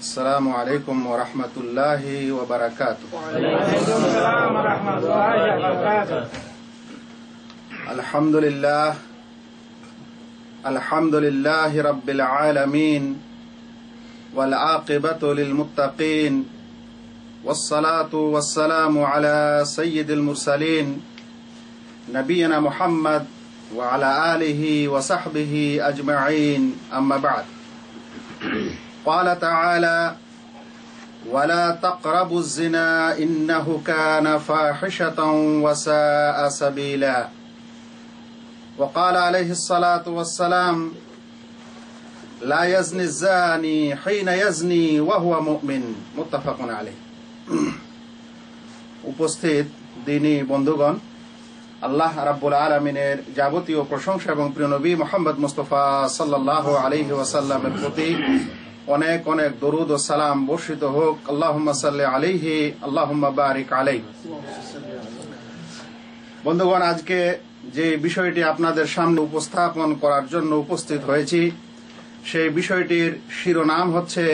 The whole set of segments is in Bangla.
السلام عليكم ورحمة الله وبركاته. وعليكم السلام ورحمة الله وبركاته. الحمد لله. الحمد لله رب العالمين. والعاقبة للمتقين. والصلاة والسلام على سيد المرسلين. نبينا محمد وعلى آله وصحبه أجمعين. أما بعد. قال تعالى ولا تقربوا الزنا إنه كان فاحشة وساء سبيلا وقال عليه الصلاة والسلام لا يزني الزاني حين يزني وهو مؤمن متفق عليه উপস্থিত দিনী বন্ধুগণ আল্লাহ রাব্বুল আলমিনের যাবতীয় প্রশংসা এবং প্রিয় নবী মোহাম্মদ মুস্তফা সাল্লাহ আলহি ওয়াসাল্লামের প্রতি অনেক অনেক দরুদ ও সালাম বর্ষিত হোক। আল্লাহ সাল্লি আলিহি আল্লাহ বারিক আলাই বন্ধুগণ, আজকে যে বিষয়টি আপনাদের সামনে উপস্থাপন করার জন্য উপস্থিত হয়েছি, সেই বিষয়টির শিরোনাম হচ্ছে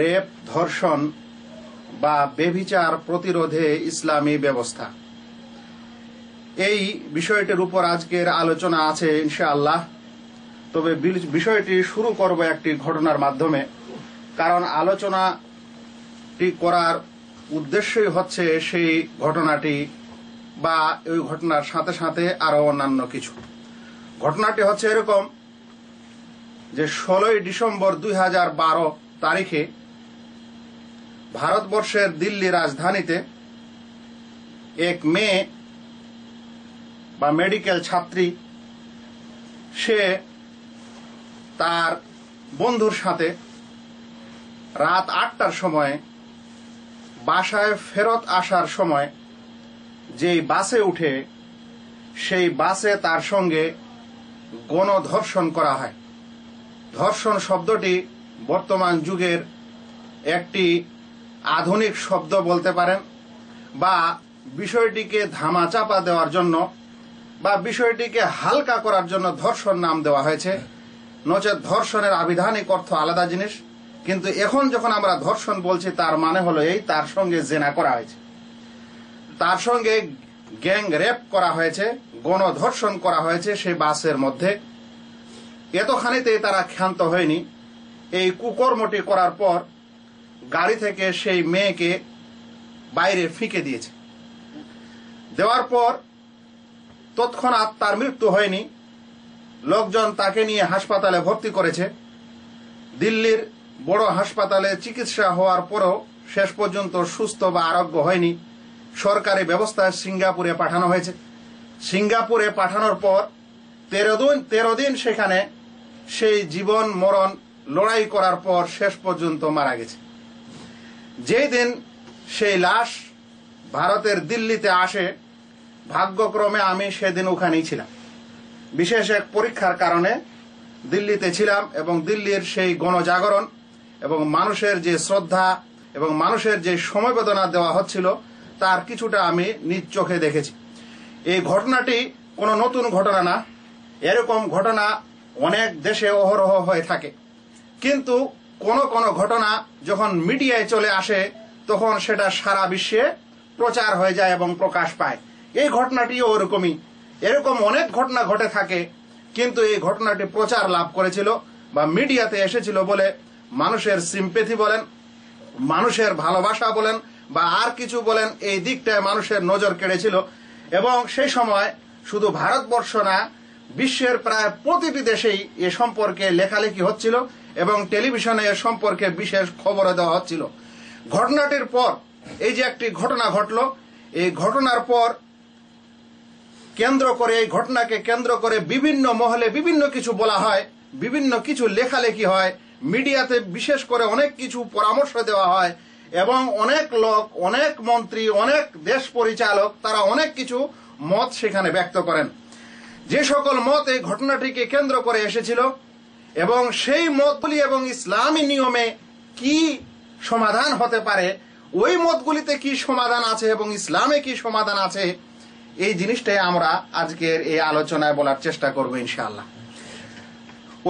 রেপ, ধর্ষণ বা বেভিচার প্রতিরোধে ইসলামী ব্যবস্থা। এই বিষয়টির উপর আজকের আলোচনা আছে ইনশাআল্লাহ। তবে বিষয়টি শুরু করব একটি ঘটনার মাধ্যমে। কারণ আলোচনাটি করার উদ্দেশ্যই হচ্ছে সেই ঘটনাটি বা ওই ঘটনার সাথে সাথে আরও অন্যান্য কিছু। ঘটনাটি হচ্ছে এরকম যে ষোলোই ডিসেম্বর দুই হাজার বারো তারিখে ভারতবর্ষের দিল্লি রাজধানীতে এক মেয়ে বা মেডিকেল ছাত্রী, সে তার বন্ধুর সাথে রাত আটটার সময় বাসায় ফেরত আসার সময় যেই বাসে উঠে সেই বাসে তার সঙ্গে গণধর্ষণ করা হয়। ধর্ষণ শব্দটি বর্তমান যুগের একটি আধুনিক শব্দ বলতে পারেন বা বিষয়টিকে ধামাচাপা দেওয়ার জন্য বা বিষয়টিকে হালকা করার জন্য ধর্ষণ নাম দেওয়া হয়েছে। নচেত ধর্ষণের আবিধানিক অর্থ আলাদা জিনিস, কিন্তু এখন যখন আমরা ধর্ষণ বলছি, তার মানে হলো এই, তার সঙ্গে জেনা করা হয়েছে। তার সঙ্গে গ্যাং রেপ করা হয়েছে, গণধর্ষণ করা হয়েছে সেই বাসের মধ্যে। এতখানিতে তারা ক্ষান্ত হয়নি। এই কুকর্মটি করার পর গাড়ি থেকে সেই মেয়েকে বাইরে ফিকে দিয়েছে। দেওয়ার পর তৎক্ষণাৎ তার মৃত্যু হয়নি। লোকজন তাকে নিয়ে হাসপাতালে ভর্তি করেছে। দিল্লির বড় হাসপাতালে চিকিৎসা হওয়ার পরও শেষ পর্যন্ত সুস্থ বা আরোগ্য হয়নি। সরকারি ব্যবস্থায় সিঙ্গাপুরে পাঠানো হয়েছে। সিঙ্গাপুরে পাঠানোর পর তেরো দিন তেরো দিন সেখানে সেই জীবন মরণ লড়াই করার পর শেষ পর্যন্ত মারা গেছে। যেই দিন সেই লাশ ভারতের দিল্লিতে আসে ভাগ্যক্রমে আমি সেদিন ওখানেই ছিলাম। বিশেষ এক পরীক্ষার কারণে দিল্লিতে ছিলাম এবং দিল্লির সেই গণজাগরণ এবং মানুষের যে শ্রদ্ধা এবং মানুষের যে সমবেদনা দেওয়া হচ্ছিল, তার কিছুটা আমি নিজ চোখে দেখেছি। এই ঘটনাটি কোনো নতুন ঘটনা না, এরকম ঘটনা অনেক দেশে অহরহ হয়ে থাকে। কিন্তু কোন কোন ঘটনা যখন মিডিয়ায় চলে আসে, তখন সেটা সারা বিশ্বে প্রচার হয়ে যায় এবং প্রকাশ পায়। এই ঘটনাটিও ওরকমই। এরকম অনেক ঘটনা ঘটে থাকে, কিন্তু এই ঘটনাটি প্রচার লাভ করেছিল বা মিডিয়াতে এসেছিল বলে মানুষের সিম্পেথি বলেন, মানুষের ভালোবাসা বলেন, বা আর কিছু বলেন, এই দিকটায় মানুষের নজর কেড়েছিল। এবং সেই সময় শুধু ভারতবর্ষ না, বিশ্বের প্রায় প্রতিটি দেশেই এ সম্পর্কে লেখালেখি হচ্ছিল এবং টেলিভিশনে এ সম্পর্কে বিশেষ খবর দেওয়া হচ্ছিল। ঘটনাটির পর এই যে একটি ঘটনা ঘটল, এই ঘটনার পর কেন্দ্র করে এই ঘটনাকে কেন্দ্র করে বিভিন্ন মহলে বিভিন্ন কিছু বলা হয়, বিভিন্ন কিছু লেখালেখি হয়, মিডিয়াতে বিশেষ করে অনেক কিছু পরামর্শ দেওয়া হয়, এবং অনেক লোক, অনেক মন্ত্রী, অনেক দেশ পরিচালক, তারা অনেক কিছু মত সেখানে ব্যক্ত করেন। যে সকল মত এই ঘটনাটিকে কেন্দ্র করে এসেছিল, এবং সেই মতগুলি এবং ইসলামী নিয়মে কি সমাধান হতে পারে, ওই মতগুলিতে কি সমাধান আছে এবং ইসলামে কি সমাধান আছে এই জিনিসটাই আমরা আজকের এই আলোচনায় বলার চেষ্টা করব ইনশাআল্লাহ।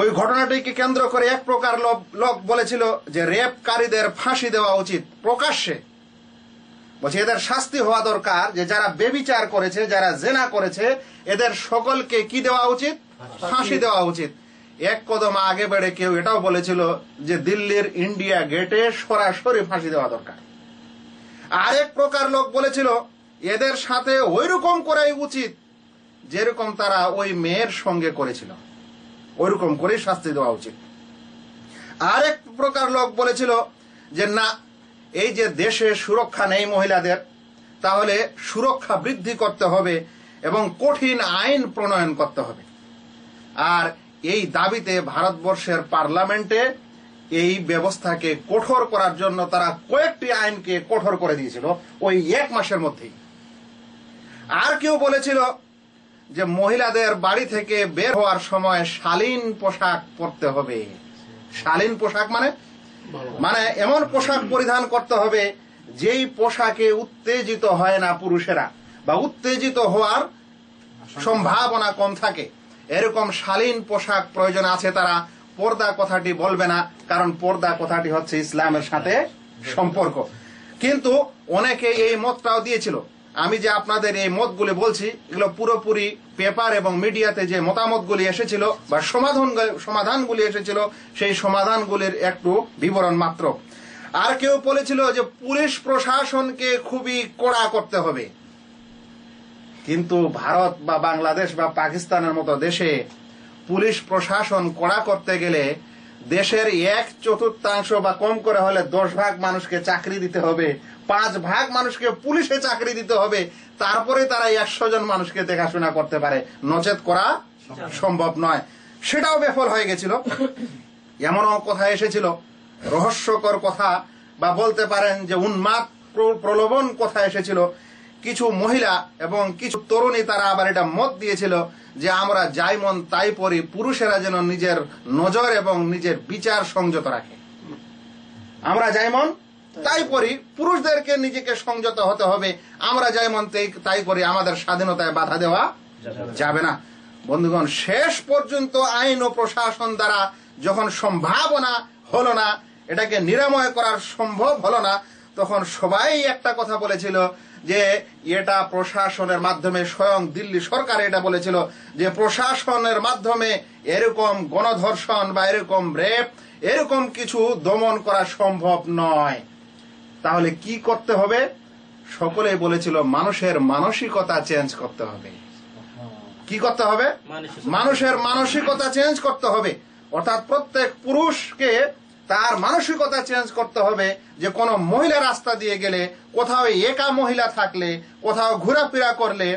ওই ঘটনাটিকে কেন্দ্র করে এক প্রকার লোক বলেছিল যে রেপকারীদের ফাঁসি দেওয়া উচিত প্রকাশ্যে। বলছে, এদের শাস্তি হওয়া দরকার যে যারা বেবিচার করেছে, যারা জেনা করেছে, এদের সকলকে কি দেওয়া উচিত? ফাঁসি দেওয়া উচিত। এক কদম আগে বেড়ে কেউ এটাও বলেছিল যে দিল্লির ইন্ডিয়া গেটে সরাসরি ফাঁসি দেওয়া দরকার। আরেক প্রকার লোক বলেছিল এদের সাথে ওইরকম করাই উচিত যেরকম তারা ওই মেয়ের সঙ্গে করেছিল। ওইরকম করেই শাস্তি দেওয়া উচিত। আরেক প্রকার লোক বলেছিল যে, না, এই যে দেশে সুরক্ষা নেই মহিলাদের, তাহলে সুরক্ষা বৃদ্ধি করতে হবে এবং কঠিন আইন প্রণয়ন করতে হবে। আর এই দাবিতে ভারতবর্ষের পার্লামেন্টে এই ব্যবস্থাকে কঠোর করার জন্য তারা কয়েকটি আইনকে কঠোর করে দিয়েছিল, ওই এক মাসের মধ্যেই। আর কেউ বলেছিল যে মহিলাদের বাড়ি থেকে বের হওয়ার সময় শালীন পোশাক পরতে হবে। শালীন পোশাক মানে? মানে এমন পোশাক পরিধান করতে হবে যেই পোশাকে উত্তেজিত হয় না পুরুষেরা বা উত্তেজিত হওয়ার সম্ভাবনা কম থাকে। এরকম শালীন পোশাক প্রয়োজন আছে তারা। পর্দা কথাটি বলবে না কারণ পর্দা কথাটি হচ্ছে ইসলামের সাথে সম্পর্ক। কিন্তু অনেকে এই মতটাও দিয়েছিল। আমি যে আপনাদের এই মতগুলি বলছি, এগুলো পুরোপুরি পেপার এবং মিডিয়াতে যে মতামতগুলি এসেছিল বা সমাধান সমাধানগুলি এসেছিল, সেই সমাধানগুলির একটু বিবরণ মাত্র। আর কেউ বলেছিল যে পুলিশ প্রশাসনকে খুবই কড়া করতে হবে। কিন্তু ভারত বা বাংলাদেশ বা পাকিস্তানের মতো দেশে পুলিশ প্রশাসন কড়া করতে গেলে দেশের এক চতুর্থাংশ বা কম করে হলে দশ ভাগ মানুষকে চাকরি দিতে হবে পাঁচ ভাগ মানুষকে পুলিশে চাকরি দিতে হবে, তারপরে তারা একশো জন মানুষকে দেখাশোনা করতে পারে। নচেত করা সম্ভব নয়। সেটাও বেফল হয়ে গেছিল। এমনও কথা এসেছিল। রহস্যকর কথা বা বলতে পারেন যে উন্মাদ প্র- প্রলোভন কথা এসেছিল। কিছু মহিলা এবং কিছু তরুণী তারা আবার এটা মত দিয়েছিল যে আমরা যাই মন তাই পরি পুরুষেরা যেন নিজের নজর এবং নিজের বিচার সংযত রাখে। আমরা যাই মন তাই করি পুরুষদেরকে নিজেকে সংযত হতে হবে। আমরা যাই মন তাই- করি আমাদের স্বাধীনতায় বাধা দেওয়া যাবে না। বন্ধুগণ, শেষ পর্যন্ত আইন ও প্রশাসন দ্বারা যখন সম্ভাবনা হলো না, এটাকে নিরাময় করার সম্ভব হলো না, তখন সবাই একটা কথা বলেছিল যে, এটা প্রশাসনের মাধ্যমে স্বয়ং দিল্লি সরকার এটা বলেছিল যে, প্রশাসনের মাধ্যমে এরকম গণধর্ষণ বা এরকম রেপ, এরকম কিছু দমন করা সম্ভব নয়। তাহলে কি করতে হবে? সকলেই বলেছিল মানুষের মানসিকতা চেঞ্জ করতে হবে। কি করতে হবে? মানুষের মানসিকতা চেঞ্জ করতে হবে। অর্থাৎ প্রত্যেক পুরুষকে তার মানসিকতা চেঞ্জ করতে হবে যে কোনো মহিলা রাস্তা দিয়ে গেলে কোথাও একা মহিলা থাকলে কোথাও ঘোরাফেরা করলে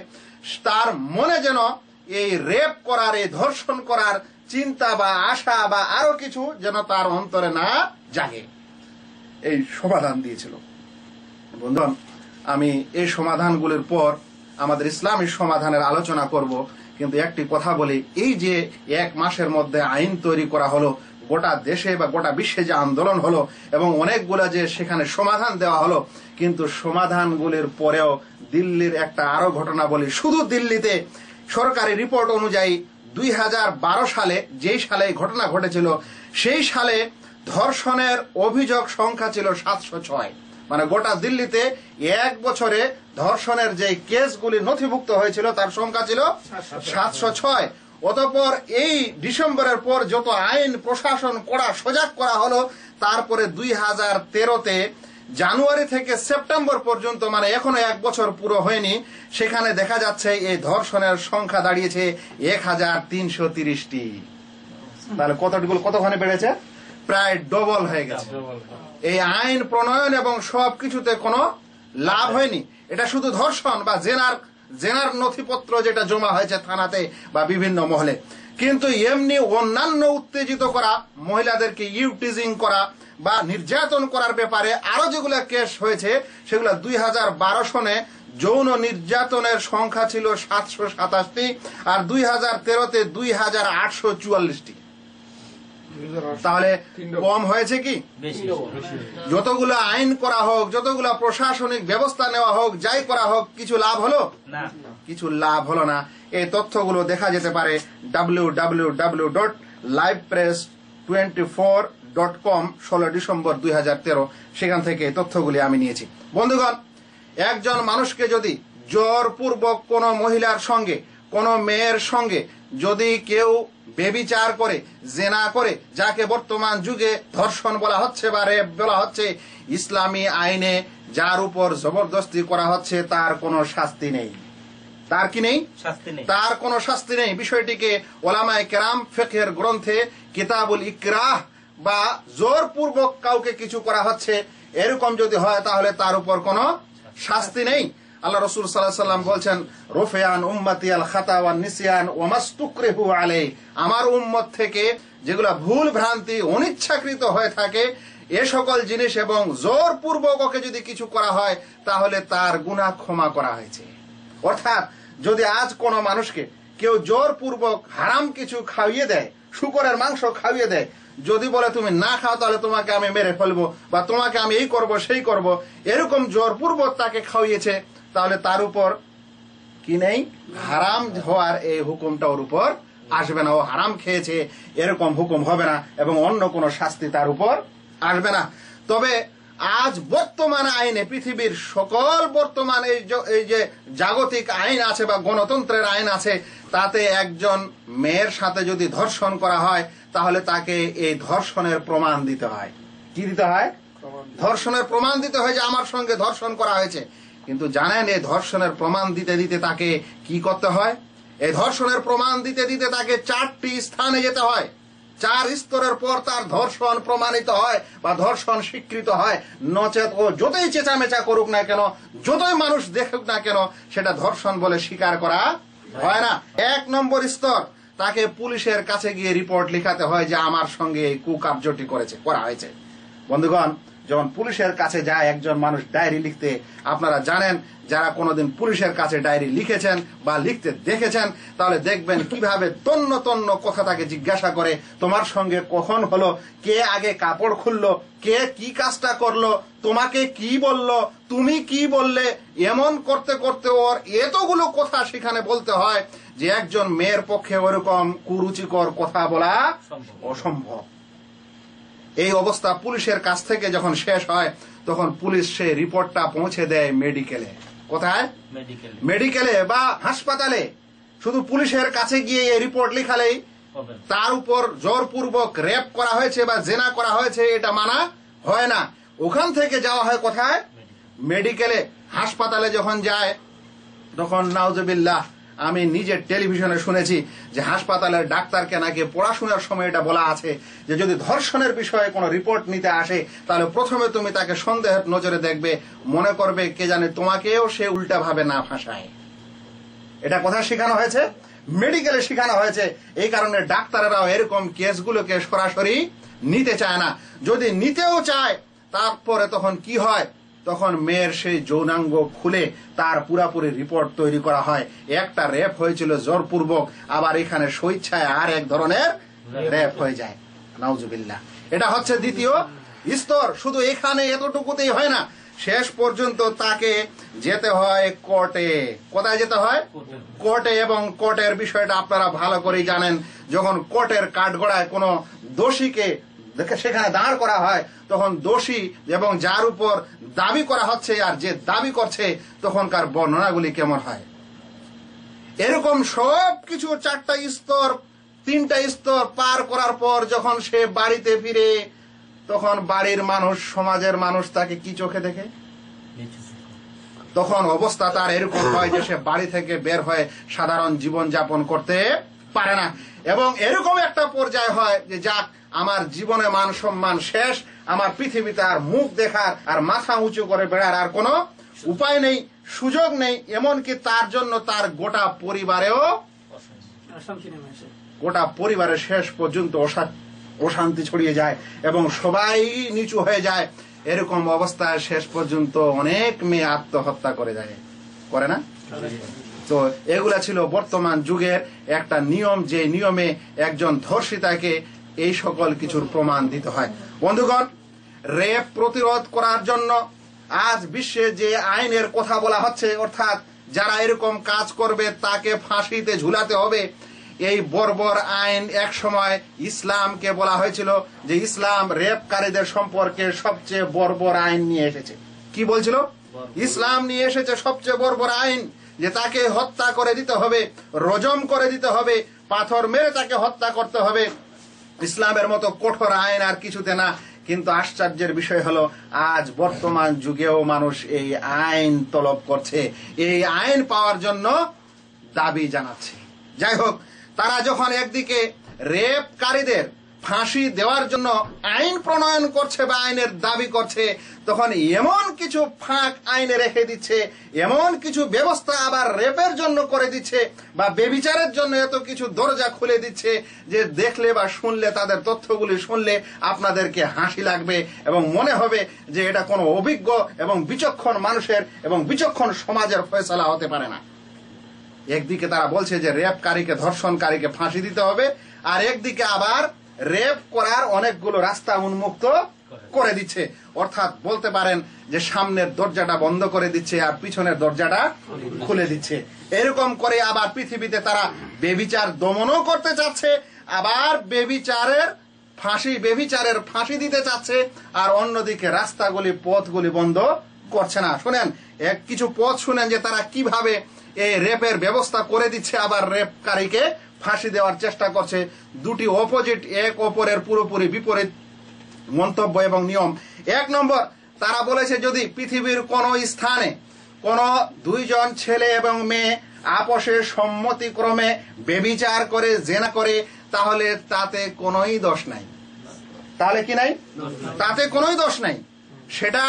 তার মনে যেন এই রেপ করার এই ধর্ষণ করার চিন্তা বা আশা বা আরও কিছু যেন তার অন্তরে না জাগে। এই সমাধান দিয়েছিল। বন্ধুগণ, আমি এই সমাধানগুলির পর আমাদের ইসলামী সমাধানের আলোচনা করব, কিন্তু একটি কথা বলি, এই যে এক মাসের মধ্যে আইন তৈরি করা হলো, গোটা দেশে বা গোটা বিশ্বে যে আন্দোলন হলো, এবং অনেকগুলা যে সেখানে সমাধান দেওয়া হলো, কিন্তু সমাধানগুলির পরেও দিল্লির একটা আরও ঘটনা বলি, শুধু দিল্লিতে সরকারি রিপোর্ট অনুযায়ী দুই হাজার বারো সালে যেই সালে ঘটনা ঘটেছিল, সেই সালে ধর্ষণের অভিযোগ সংখ্যা ছিল সাতশো ছয়। মানে গোটা দিল্লিতে এক বছরে ধর্ষণের যে কেসগুলি নথিভুক্ত হয়েছিল, তার সংখ্যা ছিল সাতশো ছয়। অতঃপর এই ডিসেম্বরের পর যত আইন প্রশাসন করা সজাগ করা হলো, তারপরে দুই হাজার তেরোতে জানুয়ারি থেকে সেপ্টেম্বর পর্যন্ত মানে এখনও এক বছর পুরো হয়নি, সেখানে দেখা যাচ্ছে এই ধর্ষণের সংখ্যা দাঁড়িয়েছে এক হাজার তিনশো তিরিশটি। তাহলে কতটুকু কতখানি বেড়েছে? প্রায় ডবল হয়ে গেছে। এই আইন প্রণয়ন এবং সব কিছুতে কোনো লাভ হয়নি। এটা শুধু ধর্ষণ বা জেনার জেনার নথিপত্র যেটা জমা হয়েছে থানাতে বা বিভিন্ন মহলে। কিন্তু এমনি অন্যান্য উত্তেজিত করা মহিলাদেরকে ইউটিজিং করা বা নির্যাতন করার ব্যাপারে আরও যেগুলো কেস হয়েছে সেগুলো দুই হাজার বারো সনে যৌন নির্যাতনের সংখ্যা ছিল সাতশো সাতাশটি আর দুই হাজার তেরোতে দুই হাজার আটশো চুয়াল্লিশটি। তাহলে কম হয়েছে কি? যতগুলো আইন করা হোক যতগুলো প্রশাসনিক ব্যবস্থা নেওয়া হোক যাই করা হোক কিছু লাভ হলো? কিছু লাভ হলো না। এই তথ্যগুলো দেখা যেতে পারে W W W dot live press twenty four dot com ষোলো ডিসেম্বর দুই হাজার তেরো। সেখান থেকে এই তথ্যগুলি আমি নিয়েছি। বন্ধুগণ একজন মানুষকে যদি জোরপূর্বক কোনো মহিলার সঙ্গে কোনো মেয়ের সঙ্গে যদি কেউ বেবিচার করে জেনা করে যাকে বর্তমান যুগে ধর্ষণ বলা হচ্ছে বা রেপ বলা হচ্ছে ইসলামী আইনে যার উপর জবরদস্তি করা হচ্ছে তার কোনো শাস্তি নেই। তার কি নেই? শাস্তি নেই। তার কোনো শাস্তি নেই। বিষয়টিকে ওলামায় কেরাম ফেকের গ্রন্থে কিতাবুল ইকরাহ বা জোরপূর্বক কাউকে কিছু করা হচ্ছে এরকম যদি হয় তাহলে তার উপর কোনো শাস্তি নেই। আল্লাহ রসুল সাল্লাহ সাল্লাম বলছেন, রোফেয়ান উম্মতি আল খাতাওয়ান নিসিয়ান ওমাস্তুকরেহু আলে আমার উম্মত থেকে যেগুলা ভুল ভ্রান্তি অনিচ্ছাকৃত হয়ে থাকে, এ সকল জিনিস এবং জোরপূর্বক ওকে যদি কিছু করা হয়, তাহলে তার গুনাহ ক্ষমা করা হয়েছে। অর্থাৎ, যদি আজ কোনো মানুষকে কেউ জোরপূর্বক হারাম কিছু খাইয়ে দেয়, শুকরের মাংস খাইয়ে দেয়, যদি বলে, তুমি না খাও, তাহলে তোমাকে আমি মেরে ফেলব বা তোমাকে আমি এই করব, সেই করব, এরকম জোরপূর্বক তাকে খাইয়েছে তাহলে তার উপর কি নেই? হারাম হওয়ার এই হুকুমটা ওর উপর আসবে না। ও হারাম খেয়েছে এরকম হুকুম হবে না এবং অন্য কোনো শাস্তি তার উপর আসবে না। তবে আজ বর্তমান আইনে পৃথিবীর সকল বর্তমান এই যে জাগতিক আইন আছে বা গণতন্ত্রের আইন আছে তাতে একজন মেয়ের সাথে যদি ধর্ষণ করা হয় তাহলে তাকে এই ধর্ষণের প্রমাণ দিতে হয়। কি দিতে হয়। ধর্ষণের প্রমাণ দিতে হয় যে আমার সঙ্গে ধর্ষণ করা হয়েছে। কিন্তু জানেন এই ধর্ষণের প্রমাণ দিতে দিতে তাকে কি করতে হয়? এই ধর্ষণের প্রমাণ দিতে দিতে তাকে চারটি স্থানে যেতে হয়। চার স্তরের পর তার ধর্ষণ প্রমাণিত হয় বা ধর্ষণ স্বীকৃত হয়। নচেত ও যতই চেঁচামেচা করুক না কেন, যতই মানুষ দেখুক না কেন, সেটা ধর্ষণ বলে স্বীকার করা হয় না। এক নম্বর স্তর, তাকে পুলিশের কাছে গিয়ে রিপোর্ট লিখাতে হয় যে আমার সঙ্গে এই কুকার্যটি করেছে, করা হয়েছে। বন্ধুগণ যখন পুলিশের কাছে যায় একজন মানুষ ডায়েরি লিখতে আপনারা জানেন যারা কোনোদিন পুলিশের কাছে ডায়েরি লিখেছেন বা লিখতে দেখেছেন তাহলে দেখবেন কীভাবে তন্ন তন্ন কথা তাকে জিজ্ঞাসা করে তোমার সঙ্গে কখন হলো কে আগে কাপড় খুললো কে কি কাজটা করল তোমাকে কি বলল তুমি কি বললে এমন করতে করতে ওর এতগুলো কথা সেখানে বলতে হয় যে একজন মেয়ের পক্ষে ওরকম কুরুচিকর কথা বলা অসম্ভব। এই অবস্থা পুলিশের কাছ থেকে যখন শেষ হয় তখন পুলিশ সে রিপোর্টটা পৌঁছে দেয় মেডিকেলে। কোথায়? মেডিকেলে। বা হাসপাতালে। শুধু পুলিশের কাছে গিয়ে এই রিপোর্ট লিখালেই তার উপর জোরপূর্বক রেপ করা হয়েছে বা জেনা করা হয়েছে এটা মানা হয় না। ওখান থেকে যাওয়া হয় কোথায়? মেডিকেলে। হাসপাতালে যখন যায় তখন নাউজবিল্লাহ আমি নিজের টেলিভিশনে শুনেছি যে হাসপাতালের ডাক্তারকে নাকি পড়াশোনার সময় এটা বলা আছে যে যদি ধর্ষণের বিষয়ে কোনো রিপোর্ট নিতে আসে, তাহলে প্রথমে তুমি তাকে সন্দেহের নজরে দেখবে, মনে করবে কে জানে তোমাকেও সে উল্টা ভাবে না ফাঁসায়। এটা কোথায় শেখানো হয়েছে? মেডিকেলে শেখানো হয়েছে। এই কারণে ডাক্তারেরাও এরকম কেসগুলোকে সরাসরি নিতে চায় না। যদি নিতেও চায়, তারপরে তখন কি হয়? তখন মেয়ের সেই যৌনাঙ্গ খুলে তার পুরাপুরি রিপোর্ট তৈরি করা হয়। একটা রেপ হয়েছিল জোরপূর্বক আবার এখানে স্বেচ্ছায় আর এক ধরনের রেপ হয়ে যায়। নাউজুবিল্লাহ। এটা হচ্ছে দ্বিতীয় স্তর। শুধু এখানে এতটুকুতেই হয় না শেষ পর্যন্ত তাকে যেতে হয় কোর্টে। কোথায় যেতে হয়? কোর্টে। এবং কোর্টের বিষয়টা আপনারা ভালো করেই জানেন যখন কোর্টের কাঠগড়ায় কোনো দোষীকে সেখানে দাঁড় করা হয়, তখন দোষী এবং যার উপর দাবি করা হচ্ছে আর যে দাবি করছে, তখনকার বর্ণনাগুলি কেমন হয়? এরকম সব কিছু চারটা স্তর, তিনটা স্তর পার করার পর যখন সে বাড়িতে ফিরে, তখন বাড়ির মানুষ, সমাজের মানুষ তাকে কি চোখে দেখে? তখন অবস্থা তার এরকম হয় যে সে বাড়ি থেকে বের হয়ে সাধারণ জীবন যাপন করতে পারে না। এবং এরকম একটা পর্যায় হয় যে যাক আমার জীবনে মান সম্মান শেষ আমার পৃথিবীতে আর মুখ দেখার আর মাথা উঁচু করে বেড়ার আর কোনো উপায় নেই সুযোগ নেই এমনকি তার জন্য তার গোটা পরিবারেও গোটা পরিবারের শেষ পর্যন্ত অশা- অশান্তি ছড়িয়ে যায় এবং সবাই নিচু হয়ে যায়। এরকম অবস্থায় শেষ পর্যন্ত অনেক মেয়ে আত্মহত্যা করে যায়। করে না? তো এগুলা ছিল বর্তমান যুগের একটা নিয়ম যে নিয়মে একজন ধর্ষিতাকে এই সকল কিছুর প্রমাণ দিতে হয়। বন্ধুগণ রেপ প্রতিরোধ করার জন্য আজ বিশ্বে যে আইনের কথা বলা হচ্ছে অর্থাৎ যারা এরকম কাজ করবে তাকে ফাঁসিতে ঝুলাতে হবে এই বর্বর আইন এক সময় ইসলামকে বলা হয়েছিল যে ইসলাম রেপকারীদের সম্পর্কে সবচেয়ে বর্বর আইন নিয়ে এসেছে। কি বলছিল? ইসলাম নিয়ে এসেছে সবচেয়ে বর্বর আইন। যে তাকে হত্যা করে দিতে হবে, রজম করে দিতে হবে, পাথর মেরে তাকে হত্যা করতে হবে। ইসলামের মতো কঠোর আইন আর কিছুতে না। কিন্তু আশ্চর্যের বিষয় হলো, আজ বর্তমান যুগেও মানুষ এই আইন তলব করছে। এই আইন পাওয়ার জন্য দাবি জানাচ্ছে। যাই হোক, তারা যখন একদিকে রেপকারীদের ফাঁসি দেওয়ার জন্য আইন প্রণয়ন করছে বা আইনের দাবি করছে, তখন এমন কিছু ফাঁক আইনে রেখে দিচ্ছে, এমন কিছু ব্যবস্থা আবার রেপের জন্য করে দিচ্ছে, বা বেবিচারের জন্য এত কিছু দরজা খুলে দিচ্ছে যে দেখলে বা শুনলে, তাদের তথ্যগুলি শুনলে আপনাদেরকে হাসি লাগবে এবং মনে হবে যে এটা কোনো অভিজ্ঞ এবং বিচক্ষণ মানুষের এবং বিচক্ষণ সমাজের ফয়সলা হতে পারে না। একদিকে তারা বলছে যে রেপকারীকে, ধর্ষণকারীকে ফাঁসি দিতে হবে, আর একদিকে আবার রেপ করার অনেকগুলো রাস্তা উন্মুক্ত করে দিচ্ছে। অর্থাৎ বলতে পারেন যে সামনের দরজাটা বন্ধ করে দিচ্ছে আর পিছনের দরজাটা খুলে দিচ্ছে। এরকম করে আবার পৃথিবীতে তারা বেবিচার দমনও করতে চাচ্ছে আবার বেবিচারের ফাঁসি বেবিচারের ফাঁসি দিতে চাচ্ছে আর অন্যদিকে রাস্তাগুলি পথগুলি বন্ধ করছে না। শুনেন এক কিছু পথ শুনেন যে তারা কীভাবে এই রেপের ব্যবস্থা করে দিচ্ছে আবার রেপকারীকে ফাঁসি দেওয়ার চেষ্টা করছে। দুটি অপোজিট এক অপরের পুরোপুরি বিপরীত মন্তব্য এবং নিয়ম। এক নম্বর, তারা বলেছে যদি পৃথিবীর কোন স্থানে কোন দুইজন ছেলে এবং মেয়ে আপসে সম্মতিক্রমে বেবিচার করে, জেনা করে, তাহলে তাতে কোনোই দোষ নাই। তাহলে কি নাই? তাতে কোনোই দোষ নাই। সেটা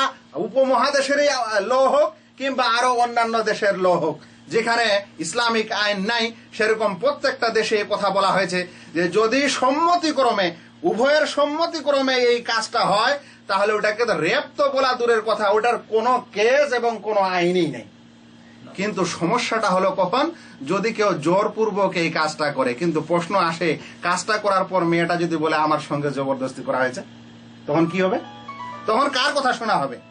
উপমহাদেশেরই ল হোক কিংবা আরও অন্যান্য দেশের ল হোক। যেখানে ইসলামিক আইন নাই, সেরকম প্রত্যেকটা দেশে কথা বলা হয়েছে যে যদি সম্মতিক্রমে, উভয়ের সম্মতিক্রমে এই কাজটা হয়, তাহলে ওটাকে তো রেপ তো বলা দূরের কথা, ওটার কোনো কেস এবং কোনো আইনই নেই। কিন্তু সমস্যাটা হলো কখন? যদি কেউ জোরপূর্বক এই কাজটা করে, কিন্তু প্রশ্ন আসে, কাজটা করার পর মেয়েটা যদি বলে, আমার সঙ্গে জবরদস্তি করা হয়েছে, তখন কি হবে? তখন কার কথা শোনা হবে?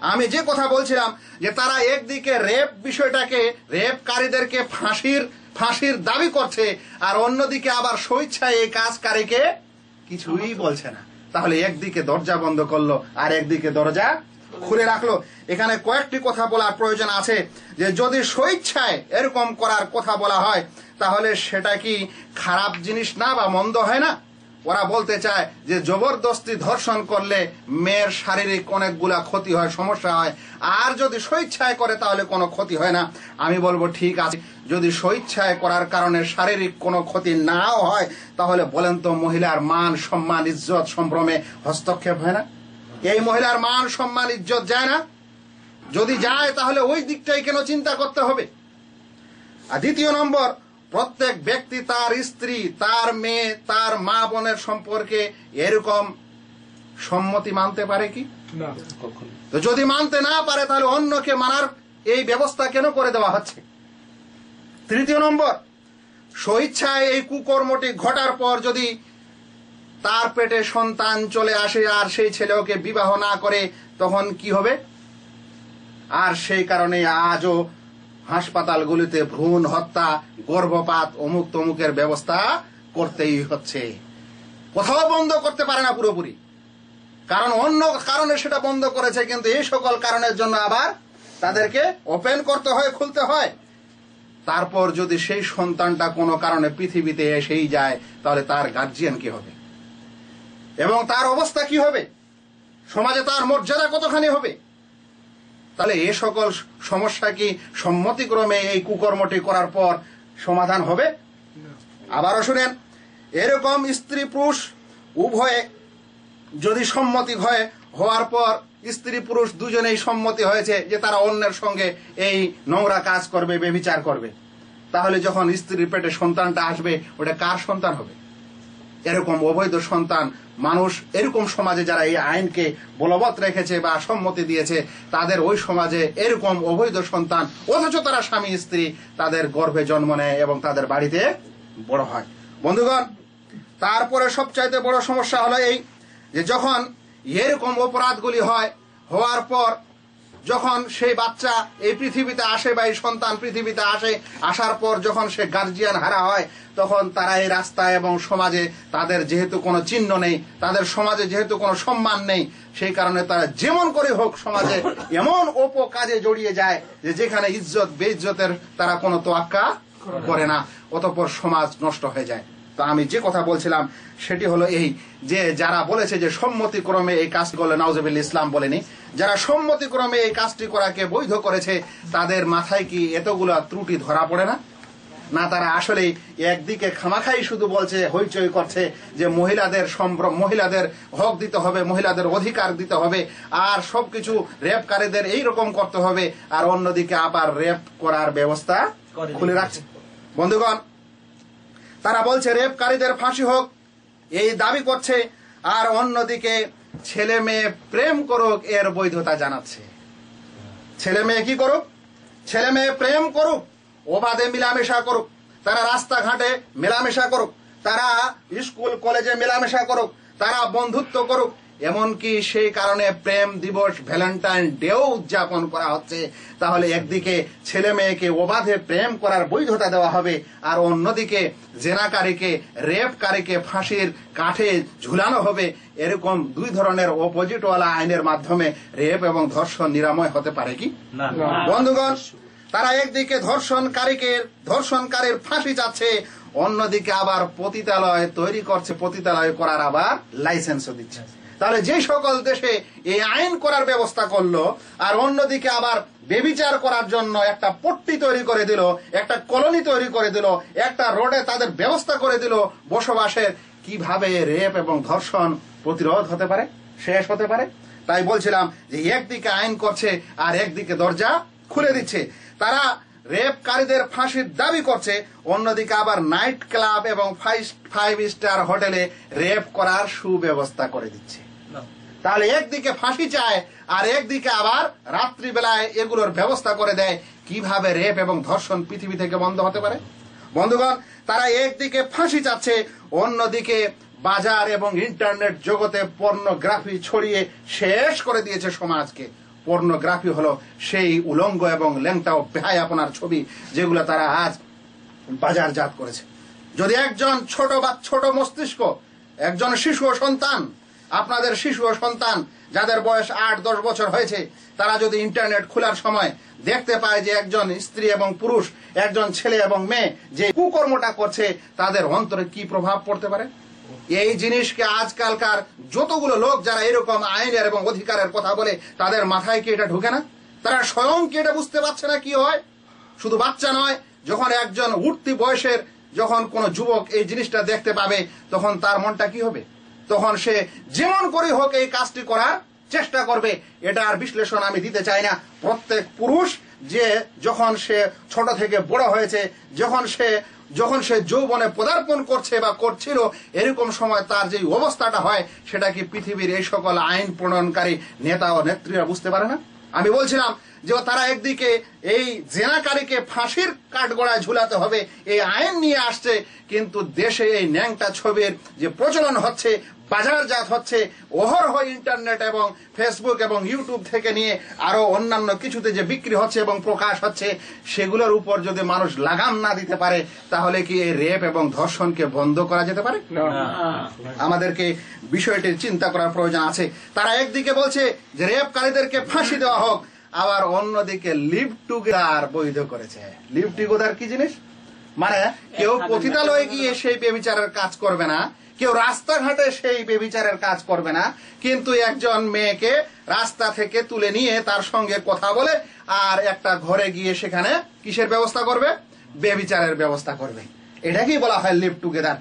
আমি যে কথা বলছিলাম যে তারা একদিকে রেপ বিষয়টাকে, রেপকারীদেরকে ফাঁসির ফাঁসির দাবি করছে, আর অন্যদিকে আবার স্বেচ্ছায় এই কাজকারীকে কিছুই বলছে না। তাহলে একদিকে দরজা বন্ধ করল, আর একদিকে দরজা খুলে রাখল। এখানে কয়েকটি কথা বলার প্রয়োজন আছে, যে যদি স্বেচ্ছায় এরকম করার কথা বলা হয়, তাহলে সেটা কি খারাপ জিনিস না বা মন্দ হয় না? ওরা বলতে চায় যে জবরদস্তি ধর্ষণ করলে মেয়ের শারীরিক অনেকগুলা ক্ষতি হয়, সমস্যা হয়। আর যদি স্বেচ্ছায় করে তাহলে কোনো ক্ষতি হয় না। আমি বলব ঠিক আছে। যদি স্বেচ্ছায় করার কারণে শারীরিক কোনো ক্ষতি নাও হয়, তাহলে বলেন তো মহিলার মান, সম্মান, ইজ্জত সম্ভ্রমে হস্তক্ষেপ হয় না? এই মহিলার মান, সম্মান, ইজ্জত যায় না? যদি যায়, তাহলে ওই দিকটাই কেন চিন্তা করতে হবে? আর দ্বিতীয় নম্বর প্রত্যেক ব্যক্তি তার স্ত্রী তার মেয়ে তার মা বোনের সম্পর্কে এরকম সম্মতি মানতে পারে কি? না। তো যদি মানতে না পারে তাহলে অন্যকে মানার এই ব্যবস্থা কেন করে দেওয়া হচ্ছে? তৃতীয় নম্বর স্বেচ্ছায় এই কুকর্মটি ঘটার পর যদি তার পেটে সন্তান চলে আসে আর সেই ছেলে ওকে বিবাহ না করে তখন কি হবে? আর সেই কারণে আজও হাসপাতালগুলিতে ভ্রূণ হত্যা, গর্ভপাত অমুক তমুকের ব্যবস্থা করতেই হচ্ছে। কোথাও বন্ধ করতে পারে না পুরোপুরি। কারণ অন্য কারণে সেটা বন্ধ করেছে, কিন্তু এই সকল কারণের জন্য আবার তাদেরকে ওপেন করতে হয়, খুলতে হয়। তারপর যদি সেই সন্তানটা কোনো কারণে পৃথিবীতে এসেই যায়, তাহলে তার গার্জিয়ান কি হবে? এবং তার অবস্থা কি হবে? সমাজে তার মর্যাদা কতখানি হবে? তাহলে এ সকল সমস্যা কি সম্মতিক্রমে এই কুকর্মটি করার পর সমাধান হবে? আবারও শুনেন, এরকম স্ত্রী পুরুষ উভয়ে যদি সম্মতি হয়, হওয়ার পর স্ত্রী পুরুষ দুজনেই সম্মতি হয়েছে যে তারা অন্যের সঙ্গে এই নোংরা কাজ করবে বেবিচার করবে। তাহলে যখন স্ত্রীর পেটে সন্তানটা আসবে, ওটা কার সন্তান হবে? এরকম অবৈধ সন্তান মানুষ এরকম সমাজে যারা এই আইনকে বলবৎ রেখেছে বা সম্মতি দিয়েছে, তাদের ওই সমাজে এরকম অবৈধ সন্তান, অথচ তারা স্বামী, স্ত্রী তাদের গর্ভে জন্ম নেয় এবং তাদের বাড়িতে বড় হয়। বন্ধুগণ, তারপরে সবচাইতে বড় সমস্যা হলো এই যে যখন এরকম অপরাধগুলি হয়, হওয়ার পর যখন সেই বাচ্চা এই পৃথিবীতে আসে বা এই সন্তান পৃথিবীতে আসে, আসার পর যখন সে গার্জিয়ান হারা হয়, তখন তারা এই রাস্তায় এবং সমাজে তাদের যেহেতু কোনো চিহ্ন নেই, তাদের সমাজে যেহেতু কোনো সম্মান নেই, সেই কারণে তারা যেমন করে হোক সমাজে এমন অপ কাজে জড়িয়ে যায় যে যেখানে ইজ্জত, বেইজ্জতের তারা কোনো তোয়াক্কা করে না, অতঃপর সমাজ নষ্ট হয়ে যায়। তো আমি যে কথা বলছিলাম সেটি হলো এই যে যারা বলেছে যে সম্মতিক্রমে এই কাজ করলে নাউজবিল ইসলাম বলেনি যারা সম্মতিক্রমে এই কাজটি করাকে বৈধ করেছে তাদের মাথায় কি এতগুলা ত্রুটি ধরা পড়ে না? না তারা আসলে একদিকে খামাখাই শুধু বলছে হইচই করছে যে মহিলাদের সম্ভ্রম মহিলাদের হক দিতে হবে মহিলাদের অধিকার দিতে হবে আর সবকিছু রেপকারীদের এই রকম করতে হবে আর অন্যদিকে আবার রেপ করার ব্যবস্থা খুলে রাখছে। বন্ধুগণ তারা বলছে, রেপকারীদের ফাঁসি হোক, এই দাবি করছে, আর অন্যদিকে ছেলে মেয়ে প্রেম করুক এর বৈধতা জানাচ্ছে। ছেলে মেয়ে কি করুক? ছেলে মেয়ে প্রেম করুক ওবাদে মিলামেশা করুক, তারা রাস্তাঘাটে মেলামেশা করুক, তারা স্কুল, কলেজে মেলামেশা করুক, তারা বন্ধুত্ব করুক এমনকি সেই কারণে প্রেম দিবস ভ্যালেন্টাইন ডেও উদযাপন করা হচ্ছে। তাহলে একদিকে ছেলে মেয়েকে অবাধে প্রেম করার বৈধতা দেওয়া হবে আর অন্যদিকে জেনাকারীকে রেপকারীকে ফাঁসির কাঠে ঝুলানো হবে। এরকম দুই ধরনের অপোজিটওয়ালা আইনের মাধ্যমে রেপ এবং ধর্ষণ নিরাময় হতে পারে কি? বন্ধুগণ তারা একদিকে ধর্ষণকারীকে ধর্ষণকারীর ফাঁসি যাচ্ছে অন্যদিকে আবার পতিতালয় তৈরি করছে পতিতালয় করার আবার লাইসেন্সও দিচ্ছে। তাহলে যে সকল দেশে এই আইন করার ব্যবস্থা করল, আর অন্যদিকে আবার বেবিচার করার জন্য একটা পট্টি তৈরি করে দিল, একটা কলোনি তৈরি করে দিল, একটা রোডে তাদের ব্যবস্থা করে দিল, বসবাসের কীভাবে রেপ এবং ধর্ষণ প্রতিরোধ হতে পারে, শেষ হতে পারে? তাই বলছিলাম যে একদিকে আইন করছে আর একদিকে দরজা খুলে দিচ্ছে। তারা রেপকারীদের ফাঁসির দাবি করছে, অন্যদিকে আবার নাইট ক্লাব এবং ফাইভ স্টার হোটেলে রেপ করার সুব্যবস্থা করে দিচ্ছে। তাহলে একদিকে ফাঁসি চায়, আর একদিকে আবার রাত্রিবেলায় এগুলোর ব্যবস্থা করে দেয়। কীভাবে রেপ এবং ধর্ষণ পৃথিবী থেকে বন্ধ হতে পারে? বন্ধুগণ, তারা একদিকে ফাঁসি চাচ্ছে, অন্যদিকে বাজার এবং ইন্টারনেট জগতে পর্নোগ্রাফি ছড়িয়ে শেষ করে দিয়েছে সমাজকে। পর্নোগ্রাফি হলো সেই উলঙ্গ এবং ল্যাংটা ও বেহায় আপনার ছবি যেগুলো তারা আজ বাজারজাত করেছে। যদি একজন ছোট বা ছোট মস্তিষ্ক, একজন শিশু সন্তান আপনাদের শিশু ও সন্তান যাদের বয়স আট, দশ বছর হয়েছে, তারা যদি ইন্টারনেট খোলার সময় দেখতে পায় যে একজন স্ত্রী এবং পুরুষ, একজন ছেলে এবং মেয়ে যে কুকর্মটা করছে, তাদের অন্তরে কি প্রভাব পড়তে পারে? এই জিনিসকে আজকালকার যতগুলো লোক যারা এরকম আইনের এবং অধিকারের কথা বলে, তাদের মাথায় কি এটা ঢুকে না? তারা স্বয়ং কি এটা বুঝতে পারছে না কি হয়? শুধু বাচ্চা নয়, যখন একজন উঠতি বয়সের যখন কোন যুবক এই জিনিসটা দেখতে পাবে, তখন তার মনটা কি হবে? তখন সে যেমন করে হোক এই কাজটি করার চেষ্টা করবে, এটা আর বিশ্লেষণ আমি দিতে চাই না। প্রত্যেক পুরুষ যে যখন সে ছোট থেকে বড় হয়েছে, যখন সে যখন সে যৌবনে পদার্পণ করছে বা করছিল, এরকম সময় তার যে অবস্থাটা হয়, সেটা কি পৃথিবীর এই সকল আইন প্রণয়নকারী নেতা ও নেত্রীরা বুঝতে পারে না? আমি বলছিলাম যে তারা একদিকে এই জেনাকারীকে ফাঁসির কাঠগড়ায় ঝুলাতে হবে, এই আইন নিয়ে আসছে, কিন্তু দেশে এই ন্যাংটা ছবির যে প্রচলন হচ্ছে বাজারজাত হচ্ছে অহরহ ইন্টারনেট এবং ফেসবুক এবং ইউটিউব থেকে নিয়ে আরও অন্যান্য কিছুতে যে বিক্রি হচ্ছে এবং প্রকাশ হচ্ছে সেগুলোর উপর যদি মানুষ লাগাম না দিতে পারে তাহলে কি এই রেপ এবং ধর্ষণকে বন্ধ করা যেতে পারে? আমাদেরকে বিষয়টির চিন্তা করার প্রয়োজন আছে। তারা একদিকে বলছে যে রেপকারীদেরকে ফাঁসি দেওয়া হোক আবার অন্যদিকে লিভ টুগেদার বৈধ করেছে। লিভ টুগেদার কি জিনিস? মানে কেউ পতিতালয়ে গিয়ে সেই বেবিচারের কাজ করবে না কেউ রাস্তাঘাটে সেই বেবিচারের কাজ করবে না, কিন্তু একজন মেয়েকে রাস্তা থেকে তুলে নিয়ে তার সঙ্গে কথা বলে আর একটা ঘরে গিয়ে সেখানে কিসের ব্যবস্থা করবে? বেবিচারের ব্যবস্থা করবে। এটাকেই বলা হয় লিভ টুগেদার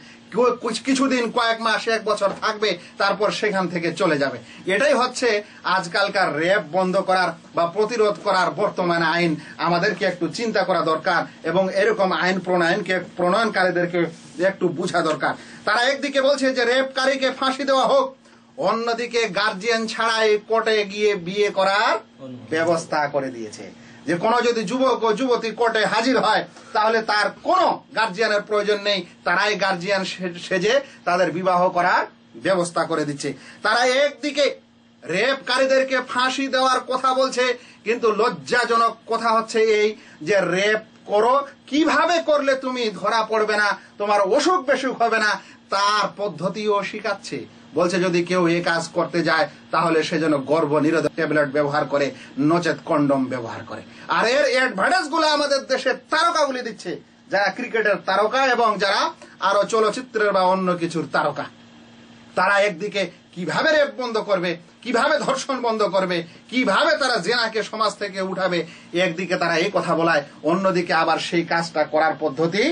কিছুদিন কয়েক মাস এক বছর থাকবে তারপর সেখান থেকে চলে যাবে। এটাই হচ্ছে আজকালকার রেপ বন্ধ করার বা প্রতিরোধ করার বর্তমান আইন। আমাদেরকে একটু চিন্তা করা দরকার এবং এরকম আইন প্রণয়নকে প্রণয়নকারীদেরকে একটু বোঝা দরকার। তারা একদিকে বলছে যে রেপকারীকে ফাঁসি দেওয়া হোক অন্যদিকে গার্জিয়ান ছাড়াই কোর্টে গিয়ে বিয়ে করার ব্যবস্থা করে দিয়েছে। যে কোনো যদি যুবক ও যুবতী কোর্টে হাজির হয়, তাহলে তার কোনো গার্জিয়ানের প্রয়োজন নেই। তারাই গার্জিয়ান সেজে তাদের বিবাহ করার ব্যবস্থা করে দিচ্ছে। তারা একদিকে রেপকারীদেরকে ফাঁসি দেওয়ার কথা বলছে, কিন্তু লজ্জাজনক কথা হচ্ছে এই যে রেপ করো, কীভাবে করলে তুমি ধরা পড়বে না, তোমার অসুখ বেসুখ হবে না, তার পদ্ধতিও শিখাচ্ছে। বলছে যদি কেউ এ কাজ করতে যায় তাহলে সে যেন গর্ভ নিরোধক ট্যাবলেট ব্যবহার করে নচেত কন্ডম ব্যবহার করে। আর এর অ্যাডভার্টাইজগুলো আমাদের দেশের তারকাগুলি দিচ্ছে। যারা ক্রিকেটের তারকা এবং যারা আরও চলচ্চিত্রের বা অন্য কিছুর তারকা তারা একদিকে কীভাবে রেপ বন্ধ করবে কীভাবে ধর্ষণ বন্ধ করবে কীভাবে তারা জেনাকে সমাজ থেকে উঠাবে একদিকে তারা এই কথা বলায় অন্যদিকে আবার সেই কাজটা করার পদ্ধতি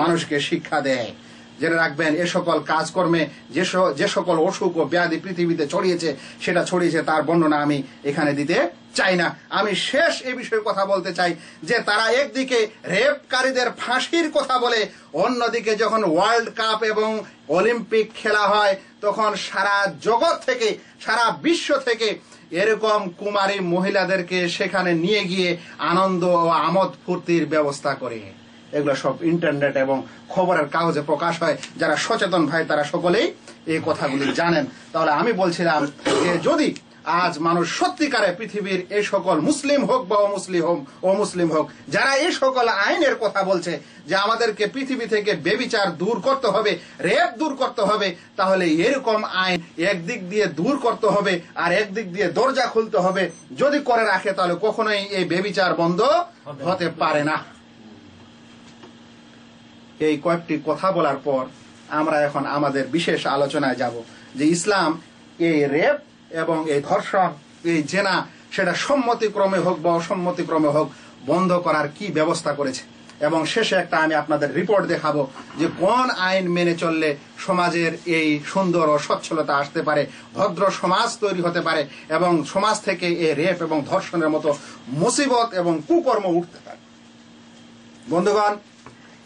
মানুষকে শিক্ষা দেয়। জেনে রাখবেন, এ সকল কাজকর্মে যে যে সকল অসুখ ও ব্যাধি পৃথিবীতে ছড়িয়েছে, সেটা ছড়িয়েছে তার বর্ণনা আমি এখানে দিতে চাই না। আমি শেষ এ বিষয়ে কথা বলতে চাই যে তারা একদিকে রেপকারীদের ফাঁসির কথা বলে, অন্যদিকে যখন ওয়ার্ল্ড কাপ এবং অলিম্পিক খেলা হয়, তখন সারা জগৎ থেকে, সারা বিশ্ব থেকে এরকম কুমারী মহিলাদেরকে সেখানে নিয়ে গিয়ে আনন্দ ও আমোদ ফুর্তির ব্যবস্থা করে। এগুলো সব ইন্টারনেট এবং খবরের কাগজে প্রকাশ হয়। যারা সচেতন ভাই তারা সকলেই এই কথাগুলি জানেন। তাহলে আমি বলছিলাম যে যদি আজ মানুষ সত্যিকারে পৃথিবীর এই সকল মুসলিম হোক বা অমুসলিম হোক অমুসলিম হোক যারা এই সকল আইনের কথা বলছে যে আমাদেরকে পৃথিবী থেকে বেবিচার দূর করতে হবে রেপ দূর করতে হবে তাহলে এরকম আইন একদিক দিয়ে দূর করতে হবে আর একদিক দিয়ে দরজা খুলতে হবে। যদি করে রাখে তাহলে কখনোই এই বেবিচার বন্ধ হতে পারে না। এই কয়েকটি কথা বলার পর আমরা এখন আমাদের বিশেষ আলোচনায় যাব যে ইসলাম এই রেপ এবং এই ধর্ষণ, এই জেনা, সেটা সম্মতিক্রমে হোক বা অসম্মতিক্রমে হোক বন্ধ করার কি ব্যবস্থা করেছে? এবং শেষে একটা আমি আপনাদের রিপোর্ট দেখাবো যে কোন আইন মেনে চললে সমাজের এই সুন্দর ও সচ্ছলতা আসতে পারে, ভদ্র সমাজ তৈরি হতে পারে এবং সমাজ থেকে এই রেপ এবং ধর্ষণের মতো মুসিবত এবং কুকর্ম উঠতে পারে। বন্ধুগণ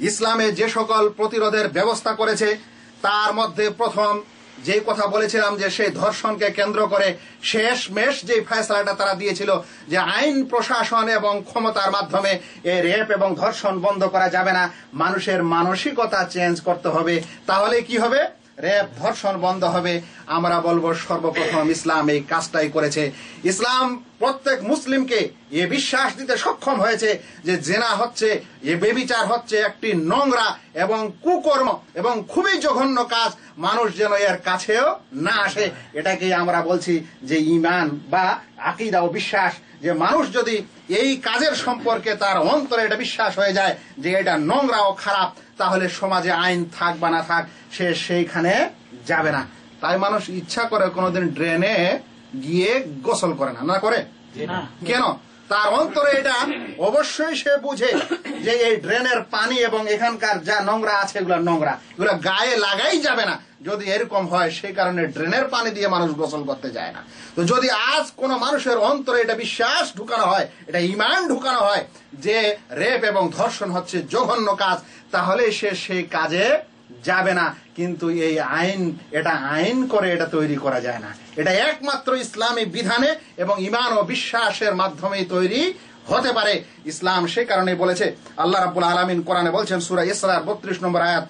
ইসলামে যে সকল প্রতিরোধের ব্যবস্থা করেছে, তার মধ্যে প্রথম যে কথা বলেছিলাম যে সেই ধর্ষণকে কেন্দ্র করে শেষ মেশ যে ফয়সলাটা তারা দিয়েছিল, যে আইন প্রশাসন এবং ক্ষমতার মাধ্যমে এই রেপ এবং ধর্ষণ বন্ধ করা যাবে না। মানুষের মানসিকতা চেঞ্জ করতে হবে। তাহলে কি হবে? রেপ ধর্ষণ বন্ধ হবে। আমরা বলব সর্বপ্রথম ইসলাম এই কাজটাই করেছে। ইসলাম প্রত্যেক মুসলিমকে এ বিশ্বাস দিতে সক্ষম হয়েছে যে জেনা হচ্ছে, এ বেবিচার হচ্ছে একটি নোংরা এবং কুকর্ম এবং খুবই জঘন্য কাজ। মানুষ যেন এর কাছেও না আসে। এটাকেই আমরা বলছি যে ইমান বা আকিদা ও বিশ্বাস। যে মানুষ যদি এই কাজের সম্পর্কে তার অন্তরে এটা বিশ্বাস হয়ে যায় যে এটা নোংরা ও খারাপ তাহলে সমাজে আইন থাক বা না থাক সে সেইখানে যাবে না। তাই মানুষ ইচ্ছা করে কোনোদিন ড্রেনে গিয়ে গোসল করে না। না করে? কেন? তার অন্তরে এটা অবশ্যই সে বুঝে যে এই ড্রেনের পানি এবং এখানকার যা নোংরা আছে, এগুলো নোংরা। এগুলো গায়ে লাগাই যাবে না। যদি এরকম হয়, সেই কারণে ড্রেনের পানি দিয়ে মানুষ গোসল করতে যায় না। তো যদি আজ কোন মানুষের অন্তরে এটা বিশ্বাস ঢুকানো হয়, এটা ইমান ঢুকানো হয় যে রেপ এবং ধর্ষণ হচ্ছে জঘন্য কাজ, তাহলে সে সেই কাজে যাবে না, কিন্তু এই আইন, এটা আইন করে এটা তৈরি করা যায় না। এটা একমাত্র ইসলামী বিধানে এবং ইমান ও বিশ্বাসের মাধ্যমেই তৈরি হতে পারে। ইসলাম সে কারণে বলেছে, আল্লাহ রাব্বুল আলামিন কোরআনে বলছেন, সূরা ইসরার 32 নম্বর আয়াত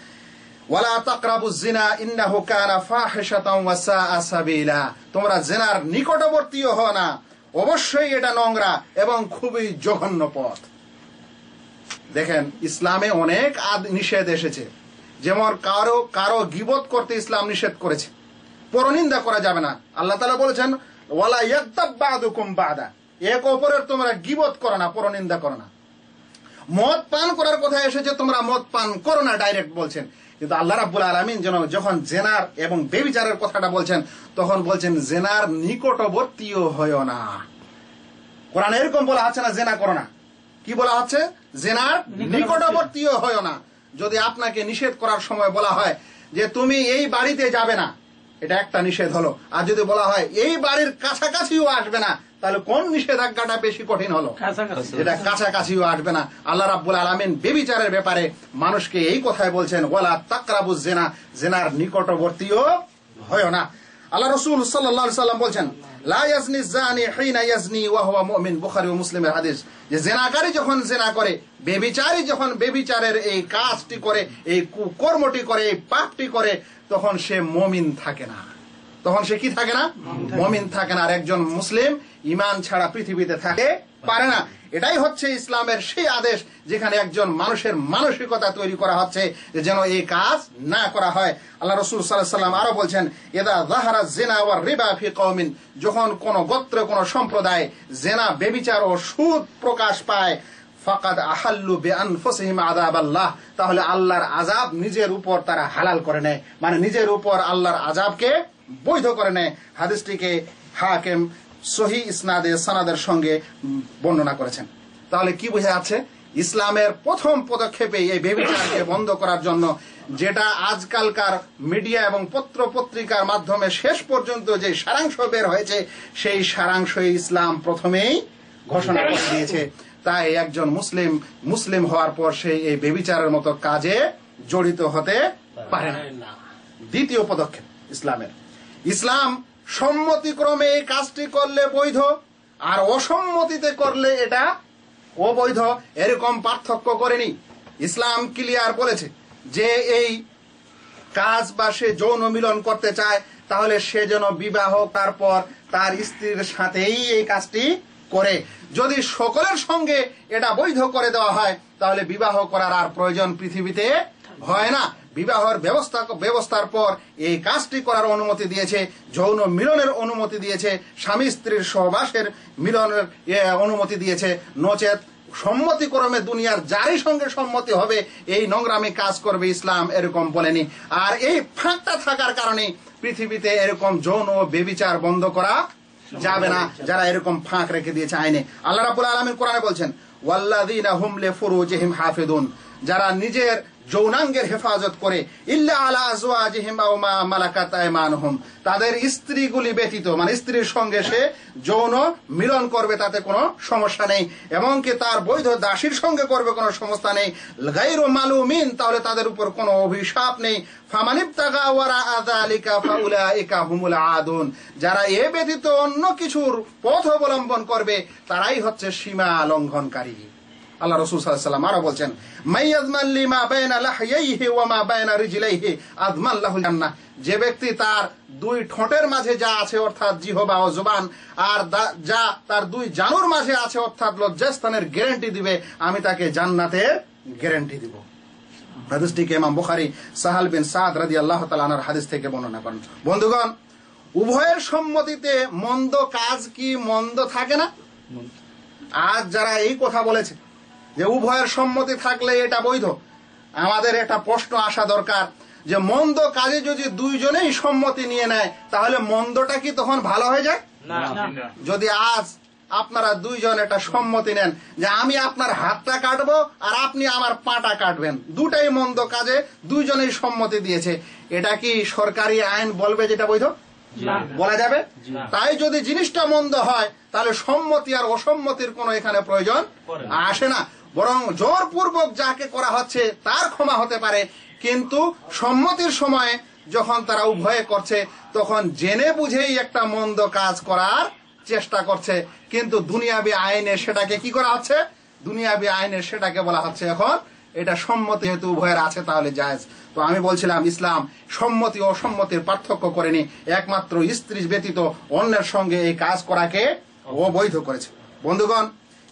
তোমরা নিকটবর্তীও না। অবশ্যই এটা নোংরা এবং খুবই জঘন্য পথ। দেখেন, ইসলামে অনেক নিষেধ এসেছে। যেমন কারও কারও গিবত করতে ইসলাম নিষেধ করেছে। পরনিন্দা করা যাবে না। আল্লাহ তালা বলেছেন ওয়ালা ইয়াগতাব বাদুকুম বাদা। এক অপরের তোমরা গিবত করো না পরনিন্দা করো না। মদ পান করার কথা এসেছে তোমরা মদ পান করো না ডাইরেক্ট বলছেন। কিন্তু আল্লাহ রাব্বুল আলমিন যেন যখন জেনার এবং বেবিচারের কথাটা বলছেন তখন বলছেন জেনার নিকটবর্তীও হয় না। কোরআন এরকম বলা হচ্ছে না জেনা করো না। কি বলা হচ্ছে? জেনার নিকটবর্তীও হয় না। যদি আপনাকে নিষেধ করার সময় বলা হয় যে তুমি এই বাড়িতে যাবে না এটা একটা নিষেধ হলো। আর যদি বলা হয় এই বাড়ির কাছাকাছিও আসবে না তাহলে কোন নিষেধাজ্ঞাটা বেশি কঠিন হলো? এটা কাছাকাছিও আসবে না। আল্লাহ রাব্বুল আলমিন বেবিচারের ব্যাপারে মানুষকে এই কথায় বলছেন ওলা তাকরাবু জেনা জেনার নিকটবর্তীও হয় না। আল্লাহ রসুল সাল্লাহ সাল্লাম বলছেন লা জানি হিনা ইয়াজনি ওয়া মুমিন। বুখারী ও মুসলিমের হাদিস। যে জেনাকারী যখন জেনা করে বেবিচারী যখন বেবিচারের এই কাজটি করে এই কর্মটি করে এই পাপটি করে তখন সে মমিন থাকে না। তখন সে কি থাকে না? মমিন থাকে না। আর একজন মুসলিম ইমান ছাড়া পৃথিবীতে থাকে পারে না। এটাই হচ্ছে ইসলামের সেই আদেশ যেখানে একজন মানুষের মানসিকতা তৈরি করা হচ্ছে যেন এই কাজ না করা হয়। আল্লাহ রসুল সাল্লাম আরও বলছেন এদা জাহারা জেনা ওয়ার রিবা ফি কওমিন যখন কোন গোত্র, কোন সম্প্রদায় জেনা, বেবিচার ও সুদ প্রকাশ পায়, ফাকাদ আহাল্লু বে আনফুসিহিম আযাব আল্লাহ তাহলে আল্লাহর আজাব নিজের উপর তারা হালাল করে নেয়। মানে নিজের উপর আল্লাহর আজাবকে বৈধ করে নেয়। হাদিসটিকে হাকিম সহি ইসনাদে সানাদের সঙ্গে বর্ণনা করেছেন। তাহলে কি বোঝা যাচ্ছে? ইসলামের প্রথম পদক্ষেপে এই বেবিচারকে বন্ধ করার জন্য যেটা আজকালকার মিডিয়া এবং পত্র পত্রিকার মাধ্যমে শেষ পর্যন্ত যে সারাংশ বের হয়েছে সেই সারাংশই ইসলাম প্রথমেই ঘোষণা করে দিয়েছে। তাই একজন মুসলিম মুসলিম হওয়ার পর সেই এই বেবিচারের মতো কাজে জড়িত হতে পারে না। দ্বিতীয় পদক্ষেপ ইসলামের। ইসলাম সম্মতিক্রমে এই কাজটি করলে বৈধ, আর অসম্মতিতে করলে এটা অবৈধ, এরকম পার্থক্য করেনি। ইসলাম ক্লিয়ার বলেছে যে এই কাজ বা সে যৌন মিলন করতে চায়, তাহলে সে যেন বিবাহ তারপর তার স্ত্রীর সাথেই এই কাজটি করে। যদি সকলের সঙ্গে এটা বৈধ করে দেওয়া হয়, তাহলে বিবাহ করার আর প্রয়োজন পৃথিবীতে হয় না। বিবাহের ব্যবস্থা, ব্যবস্থার পর এই কাজটি করার অনুমতি দিয়েছে, যৌন মিলনের অনুমতি দিয়েছে, স্বামী স্ত্রীর সহবাসের মিলনের অনুমতি দিয়েছে। নচেত সম্মতিক্রমে দুনিয়ার যারই সঙ্গে সম্মতি হবে, এই নোংরামি কাজ করবে ইসলাম, এরকম বলেনি। আর এই ফাঁকটা থাকার কারণে পৃথিবীতে এরকম যৌন বেবিচার বন্ধ করা যাবে না, যারা এরকম ফাঁক রেখে দিয়েছে আইনে। আল্লাহ রাবুল আলমিন কোরআনে বলছেন ওয়াল্লাদিনা হুমলে ফুরুজিহিম হাফিদুন যারা নিজের যৌনাঙ্গের হেফাজত করে, ইল্লা আলা আজওয়াজিহিম আও মা মালাকাত তাদের স্ত্রীগুলি ব্যতীত মানে স্ত্রীর সঙ্গে সে যৌন মিলন করবে, তাতে কোনো সমস্যা নেই। এমনকি তার বৈধ দাসীর সঙ্গে করবে কোনো সমস্যা নেই। গাইরু মালুমিন, তাহলে তাদের উপর কোনো অভিশাপ নেই। ফামানিবতাগা ওয়ারা আযালিকা ফাউলাইকা হুমুল আদুন। যারা এ ব্যতীত অন্য কিছুর পথ অবলম্বন করবে, তারাই হচ্ছে সীমা লঙ্ঘনকারী। আল্লাহ রসুল সাল্লাম আরও বলছেন লাহইহি ওয়া মা রিজলাইহি জান্নাহ যে ব্যক্তি তার দুই ঠোঁটের মাঝে যা আছে অর্থাৎ জিহবা ও জুবান আর যা তার দুই জানুর মাঝে আছে অর্থাৎ লজ্জাস্থানের গ্যারান্টি দিবে আমি তাকে জান্নাতে গ্যারান্টি দিব। হাদিসটিকে ইমাম বুখারী সাহাল বিন সাদ রাদিয়াল্লাহু তাআলা আনহার হাদিস থেকে বর্ণনা করেন। বন্ধুগণ উভয়ের সম্মতিতে মন্দ কাজ কি মন্দ থাকে না? আজ যারা এই কথা বলেছে যে উভয়ের সম্মতি থাকলে এটা বৈধ। আমাদের একটা প্রশ্ন আসা দরকার যে মন্দ কাজে যদি দুইজনেই সম্মতি নিয়ে নেয় তাহলে মন্দটা কি তখন ভালো হয়ে যায়? যদি আজ আপনারা দুইজন একটা সম্মতি নেন যে আমি আপনার হাতটা কাটবো আর আপনি আমার পাটা কাটবেন দুটাই মন্দ কাজে দুইজনেই সম্মতি দিয়েছে। এটা কি সরকারি আইন বলবে যেটা বৈধ? বলা যাবে? তাই যদি জিনিসটা মন্দ হয় তাহলে সম্মতি আর অসম্মতির কোনো এখানে প্রয়োজন আসে না। বরং জোরপূর্বক যাকে করা হচ্ছে তার ক্ষমা হতে পারে। কিন্তু সম্মতির সময়ে যখন তারা উভয়ে করছে, তখন জেনে বুঝেই একটা মন্দ কাজ করার চেষ্টা করছে। কিন্তু দুনিয়াবি আইনে সেটাকে কি করা হচ্ছে? দুনিয়াবি আইনে সেটাকে বলা হচ্ছে এখন, এটা সম্মতি যেহেতু উভয়ের আছে তাহলে জায়েজ। তো আমি বলছিলাম, ইসলাম সম্মতি ও সম্মতির পার্থক্য করেনি। একমাত্র স্ত্রী ব্যতীত অন্যের সঙ্গে এই কাজ করাকে অবৈধ করেছে। বন্ধুগণ,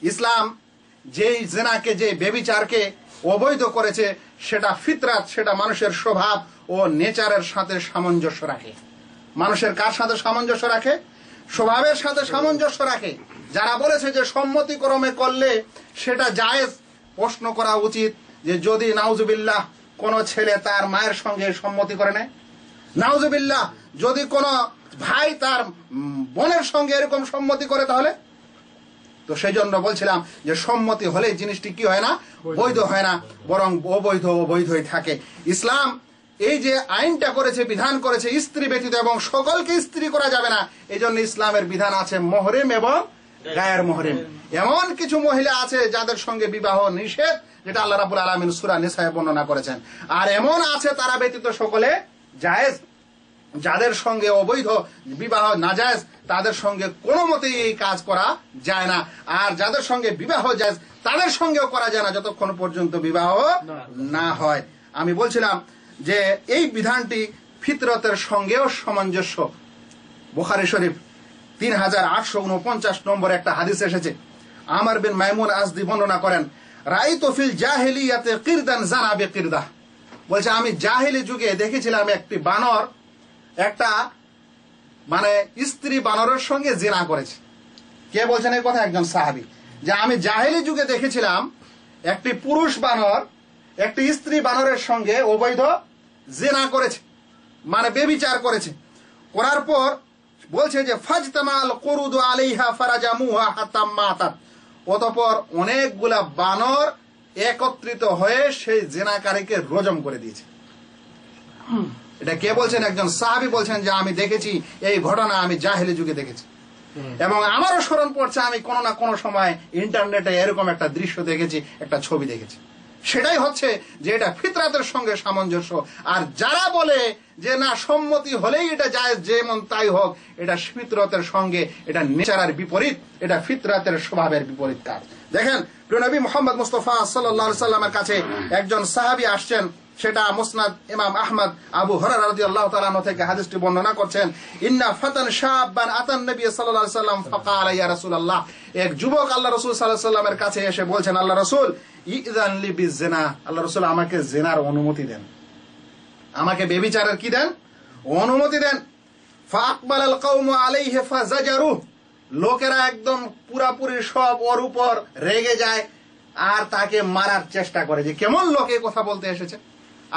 ইসলাম যেই জেনাকে যে বেবিচারকে অবৈধ করেছে, সেটা ফিতরাত, সেটা মানুষের স্বভাব ও নেচারের সাথে সামঞ্জস্য রাখে। মানুষের কার সাথে সামঞ্জস্য রাখে? স্বভাবের সাথে সামঞ্জস্য রাখে। যারা বলেছে যে সম্মতিক্রমে করলে সেটা জায়েজ, প্রশ্ন করা উচিত যে যদি নাউজুবিল্লাহ কোন ছেলে তার মায়ের সঙ্গে সম্মতি করে নেয়? নাউজুবিল্লাহ, যদি কোন ভাই তার বোনের সঙ্গে এরকম সম্মতি করে তাহলে? তো সেই জন্য বলছিলাম যে সম্মতি হলে জিনিসটি কি হয় না? বৈধ। হয় না বরং অবৈধ অবৈধই থাকে। ইসলাম এই যে আইনটা করেছে বিধান করেছে স্ত্রী ব্যতীত এবং সকলকে স্ত্রী করা যাবে না এই জন্য ইসলামের বিধান আছে মহরেম এবং গায়ের মহরেম। এমন কিছু মহিলা আছে যাদের সঙ্গে বিবাহ নিষেধ যেটা আল্লাহ রাবুল আলমিন সুরা নিসায় বর্ণনা করেছেন। আর এমন আছে তারা ব্যতীত সকলে জায়েজ। যাদের সঙ্গে অবৈধ বিবাহ না নাজায়জ, তাদের সঙ্গে কোনো মতেই এই কাজ করা যায় না। আর যাদের সঙ্গে বিবাহ যায়, তাদের সঙ্গেও করা যায় না যতক্ষণ পর্যন্ত বিবাহ না হয়। আমি বলছিলাম যে এই বিধানটি ফিতরতের সঙ্গেও সামঞ্জস্য। বোখারি শরীফ তিন হাজার আটশো উনপঞ্চাশ নম্বর একটা হাদিস এসেছে। আমার বিন মাইমুন আজদি বর্ণনা করেন রাই তফিল জাহেলিয়াতে কিরদান জানাবে কিরদা বলছে, আমি জাহেলি যুগে দেখেছিলাম একটি বানর একটা মানে স্ত্রী বানরের সঙ্গে জেনা করেছে। কে বলছেন এই কথা? একজন সাহাবি। যে আমি জাহেলি যুগে দেখেছিলাম, একটি পুরুষ বানর, একটি স্ত্রী বানরের সঙ্গে অবৈধ জেনা করেছে মানে বেবিচার করেছে। করার পর বলছে যে, ফাজতামাল করুদু আলাইহা ফারাজা মুহা হাতাম মাতাত। অতপর অনেকগুলা বানর একত্রিত হয়ে সেই জেনাকারীকে রজম করে দিয়েছে। এটা কে বলছেন? একজন সাহাবি বলছেন যে আমি দেখেছি এই ঘটনা আমি জাহেলি যুগে দেখেছি। এবং আমারও স্মরণ পড়ছে আমি কোনো না কোনো সময় ইন্টারনেটে এরকম একটা দৃশ্য দেখেছি একটা ছবি দেখেছি। সেটাই হচ্ছে যে এটা ফিতরাতের সঙ্গে সামঞ্জস্য। আর যারা বলে যে না সম্মতি হলেই এটা যায় যেমন তাই হোক এটা ফিতরতের সঙ্গে এটা নেচারার বিপরীত এটা ফিতরাতের স্বভাবের বিপরীত কাজ দেখেন প্রিয় নবী মোহাম্মদ মুস্তফা সাল্লাহ সাল্লামের কাছে একজন সাহাবি আসছেন। সেটা মুসনাদ ইমাম আহমদ আবু হরার রাদিয়াল্লাহু তাআলা আনহু থেকে হাদিসটি বর্ণনা করছেন, ইন্না ফাতান শাবান আতান নবী আলাইহি সাল্লাম ফাকালা ইয়া রাসূলুল্লাহ। এক যুবক আল্লাহ রসুল আলাইহি সাল্লামের কাছে এসে বলছেন, আল্লাহ রসুল ইযান লি বিজিনা আল্লাহ রাসূল আমাকে জিনার অনুমতি দেন। আমাকে বেবিচারের কি দেন? অনুমতি দেন। ফাকবাল আল কৌম আলাইহি ফাজাজারু লোকেরা একদম পুরাপুরি সব ওর উপর রেগে যায় আর তাকে মারার চেষ্টা করে যে কেমন লোকে কথা বলতে এসেছে।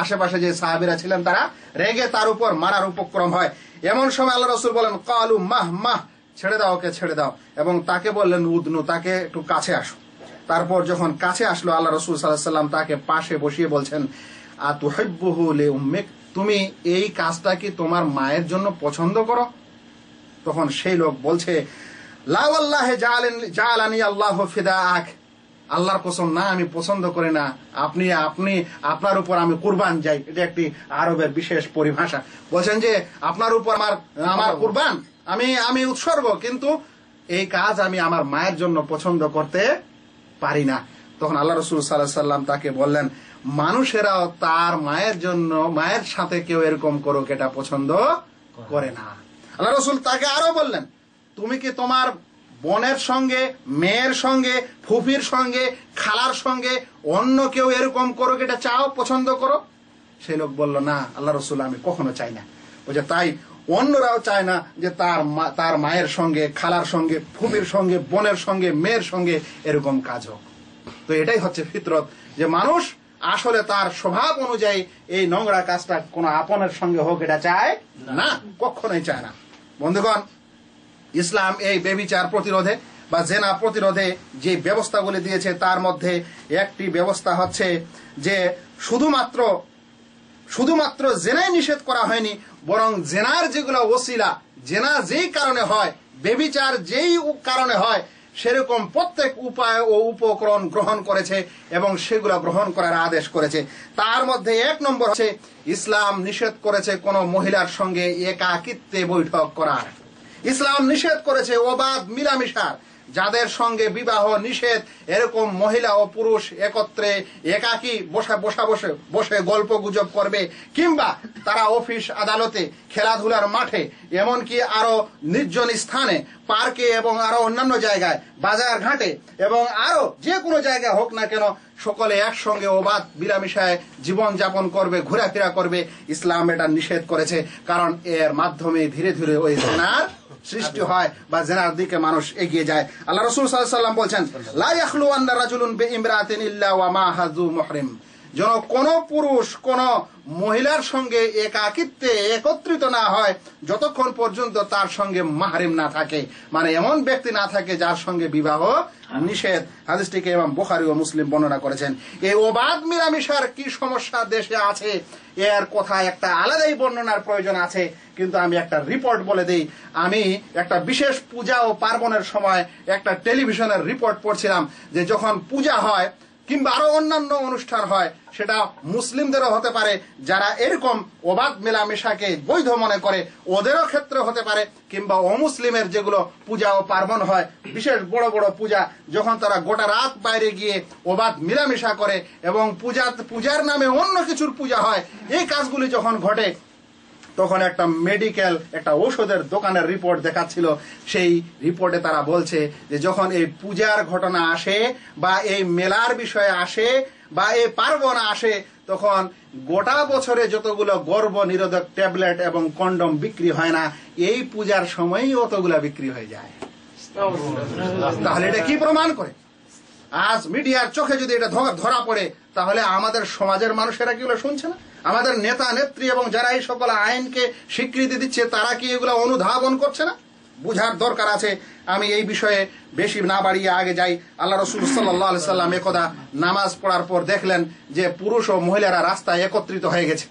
আশেপাশে যে সাহাবিরা ছিলেন তারা রেগে তার উপর মারার উপক্রম হয়। এমন সময় আল্লাহ রসুল বলেন, কালু মাহ মাহ, ছেড়ে দাও ওকে, ছেড়ে দাও। এবং তাকে বললেন, উদনু, তাকে একটু কাছে আসো। তারপর যখন কাছে আসলো, আল্লাহ রসুল সাল্লাম তাকে পাশে বসিয়ে বলছেন আ তুহিব্বুহু লি উম্মিক তুমি এই কাজটা কি তোমার মায়ের জন্য পছন্দ করো? তখন সেই লোক বলছে লাওয়াল্লাহে জালানি আল্লাহ ফিদা আখ আল্লাহর কসম না আমি পছন্দ করি না। আপনি আপনি আপনার উপর আমি কুরবান যাই। এটা একটি আরবের বিশেষ পরিভাষা। বলছেন যে আপনার উপর আমার আমার কুরবান আমি আমি উৎসর্গ কিন্তু এই কাজ আমি আমার মায়ের জন্য পছন্দ করতে পারি না। তখন আল্লাহ রসুল সাল্লাহ সাল্লাম তাকে বললেন মানুষেরাও তার মায়ের জন্য মায়ের সাথে কেউ এরকম করুক এটা পছন্দ করে না। আল্লাহ রসুল তাকে আরও বললেন তুমি কি তোমার বোনের সঙ্গে, মেয়ের সঙ্গে, ফুফির সঙ্গে, খালার সঙ্গে, অন্য কেউ এরকম করুক, এটা চাও, পছন্দ করো? সেই লোক বলল, না, আল্লাহ রসুল, আমি কখনো চাই না। বলছে, তাই অন্যরাও চায় না যে তার তার মায়ের সঙ্গে, খালার সঙ্গে, ফুফির সঙ্গে, বোনের সঙ্গে, মেয়ের সঙ্গে এরকম কাজ হোক। তো এটাই হচ্ছে ফিতরত, যে মানুষ আসলে তার স্বভাব অনুযায়ী এই নোংরা কাজটা কোনো আপনের সঙ্গে হোক, এটা চায় না, কখনোই চায় না। বন্ধুগণ ইসলাম এই বেবিচার প্রতিরোধে বা জেনা প্রতিরোধে যে ব্যবস্থাগুলি দিয়েছে, তার মধ্যে একটি ব্যবস্থা হচ্ছে যে শুধুমাত্র শুধুমাত্র জেনাই নিষেধ করা হয়নি, বরং জেনার যেগুলো ওসিলা, জেনা যেই কারণে হয়, বেবিচার যেই কারণে হয়, সেরকম প্রত্যেক উপায় ও উপকরণ গ্রহণ করেছে এবং সেগুলো গ্রহণ করার আদেশ করেছে। তার মধ্যে এক নম্বর হচ্ছে, ইসলাম নিষেধ করেছে কোন মহিলার সঙ্গে একাকিত্বে বৈঠক করার। ইসলাম নিষেধ করেছে অবাধ মিলামিশার, যাদের সঙ্গে বিবাহ নিষেধ, এরকম মহিলা ও পুরুষ একত্রে একাকী বসা বসা বসে বসে গল্প গুজব করবে, কিংবা তারা অফিস আদালতে খেলাধুলার মাঠে, এমনকি আরও নির্জন স্থানে, পার্কে এবং আরও অন্যান্য জায়গায়, বাজার ঘাটে, এবং আরও যে কোনো জায়গায় হোক না কেন, সকলে একসঙ্গে অবাধ মিলামিশায় জীবন যাপন করবে, ঘোরাফেরা করবে। ইসলাম এটা নিষেধ করেছে, কারণ এর মাধ্যমে ধীরে ধীরে ওই জেনার সৃষ্টি হয় বা জেনার দিকে মানুষ এগিয়ে যায়। আল্লাহ রসুল সাল্লাম বলছেন লাইখলু আন্দার রাজুলুন বে ইমরাতিন ইল্লা ওয়া মা হাজু মুহরিম। যেন কোন পুরুষ, কোন মহিলার সঙ্গে একাকিত্বে একত্রিত না হয়, যতক্ষণ পর্যন্ত তার সঙ্গে মাহরিম না থাকে। মানে এমন ব্যক্তি না থাকে যার সঙ্গে বিবাহ নিষেধ। হাদিসটিকে এবং বোখারি ও মুসলিম বর্ণনা করেছেন। এই ওবাদ মিলামিশার কি সমস্যা দেশে আছে? এর কথা একটা আলাদাই বর্ণনার প্রয়োজন আছে? কিন্তু আমি একটা রিপোর্ট বলে দিই। আমি একটা বিশেষ পূজা ও পার্বণের সময় একটা টেলিভিশনের রিপোর্ট পড়ছিলাম যে যখন পূজা হয় কিংবা আরও অন্যান্য অনুষ্ঠান হয়, সেটা মুসলিমদেরও হতে পারে, যারা এরকম অবাধ মেলামেশাকে বৈধ মনে করে, ওদেরও ক্ষেত্রে হতে পারে, কিংবা অমুসলিমের যেগুলো পূজা ও পার্বণ হয়, বিশেষ বড় বড় পূজা, যখন তারা গোটা রাত বাইরে গিয়ে অবাধ মেলামেশা করে এবং পূজা, পূজার নামে অন্য কিছুর পূজা হয়, এই কাজগুলি যখন ঘটে তখন একটা মেডিকেল একটা ঔষধের দোকানের রিপোর্ট দেখাচ্ছিল। সেই রিপোর্টে তারা বলছে যে যখন এই পূজার ঘটনা আসে বা এই মেলার বিষয়ে আসে বা এই পার্বণ আসে, তখন গোটা বছরে যতগুলো গর্ব নিরোধক ট্যাবলেট এবং কন্ডম বিক্রি হয় না, এই পূজার সময়ই অতগুলো বিক্রি হয়ে যায়। তাহলে এটা কি প্রমাণ করে? আজ মিডিয়ার চোখে যদি এটা ধরা পড়ে, তাহলে আমাদের সমাজের মানুষেরা কিগুলো শুনছে না? আমাদের নেতা, নেত্রী এবং যারা এই সকল আইনকে স্বীকৃতি দিচ্ছে, তারা কি এগুলো অনুধাবন করছে না? বুঝার দরকার আছে। আমি এই বিষয়ে বেশি না বাড়িয়ে আগে যাই। আল্লাহ রসুল সাল্লাহ সাল্লাম একদা নামাজ পড়ার পর দেখলেন যে পুরুষ ও মহিলারা রাস্তায় একত্রিত হয়ে গেছে।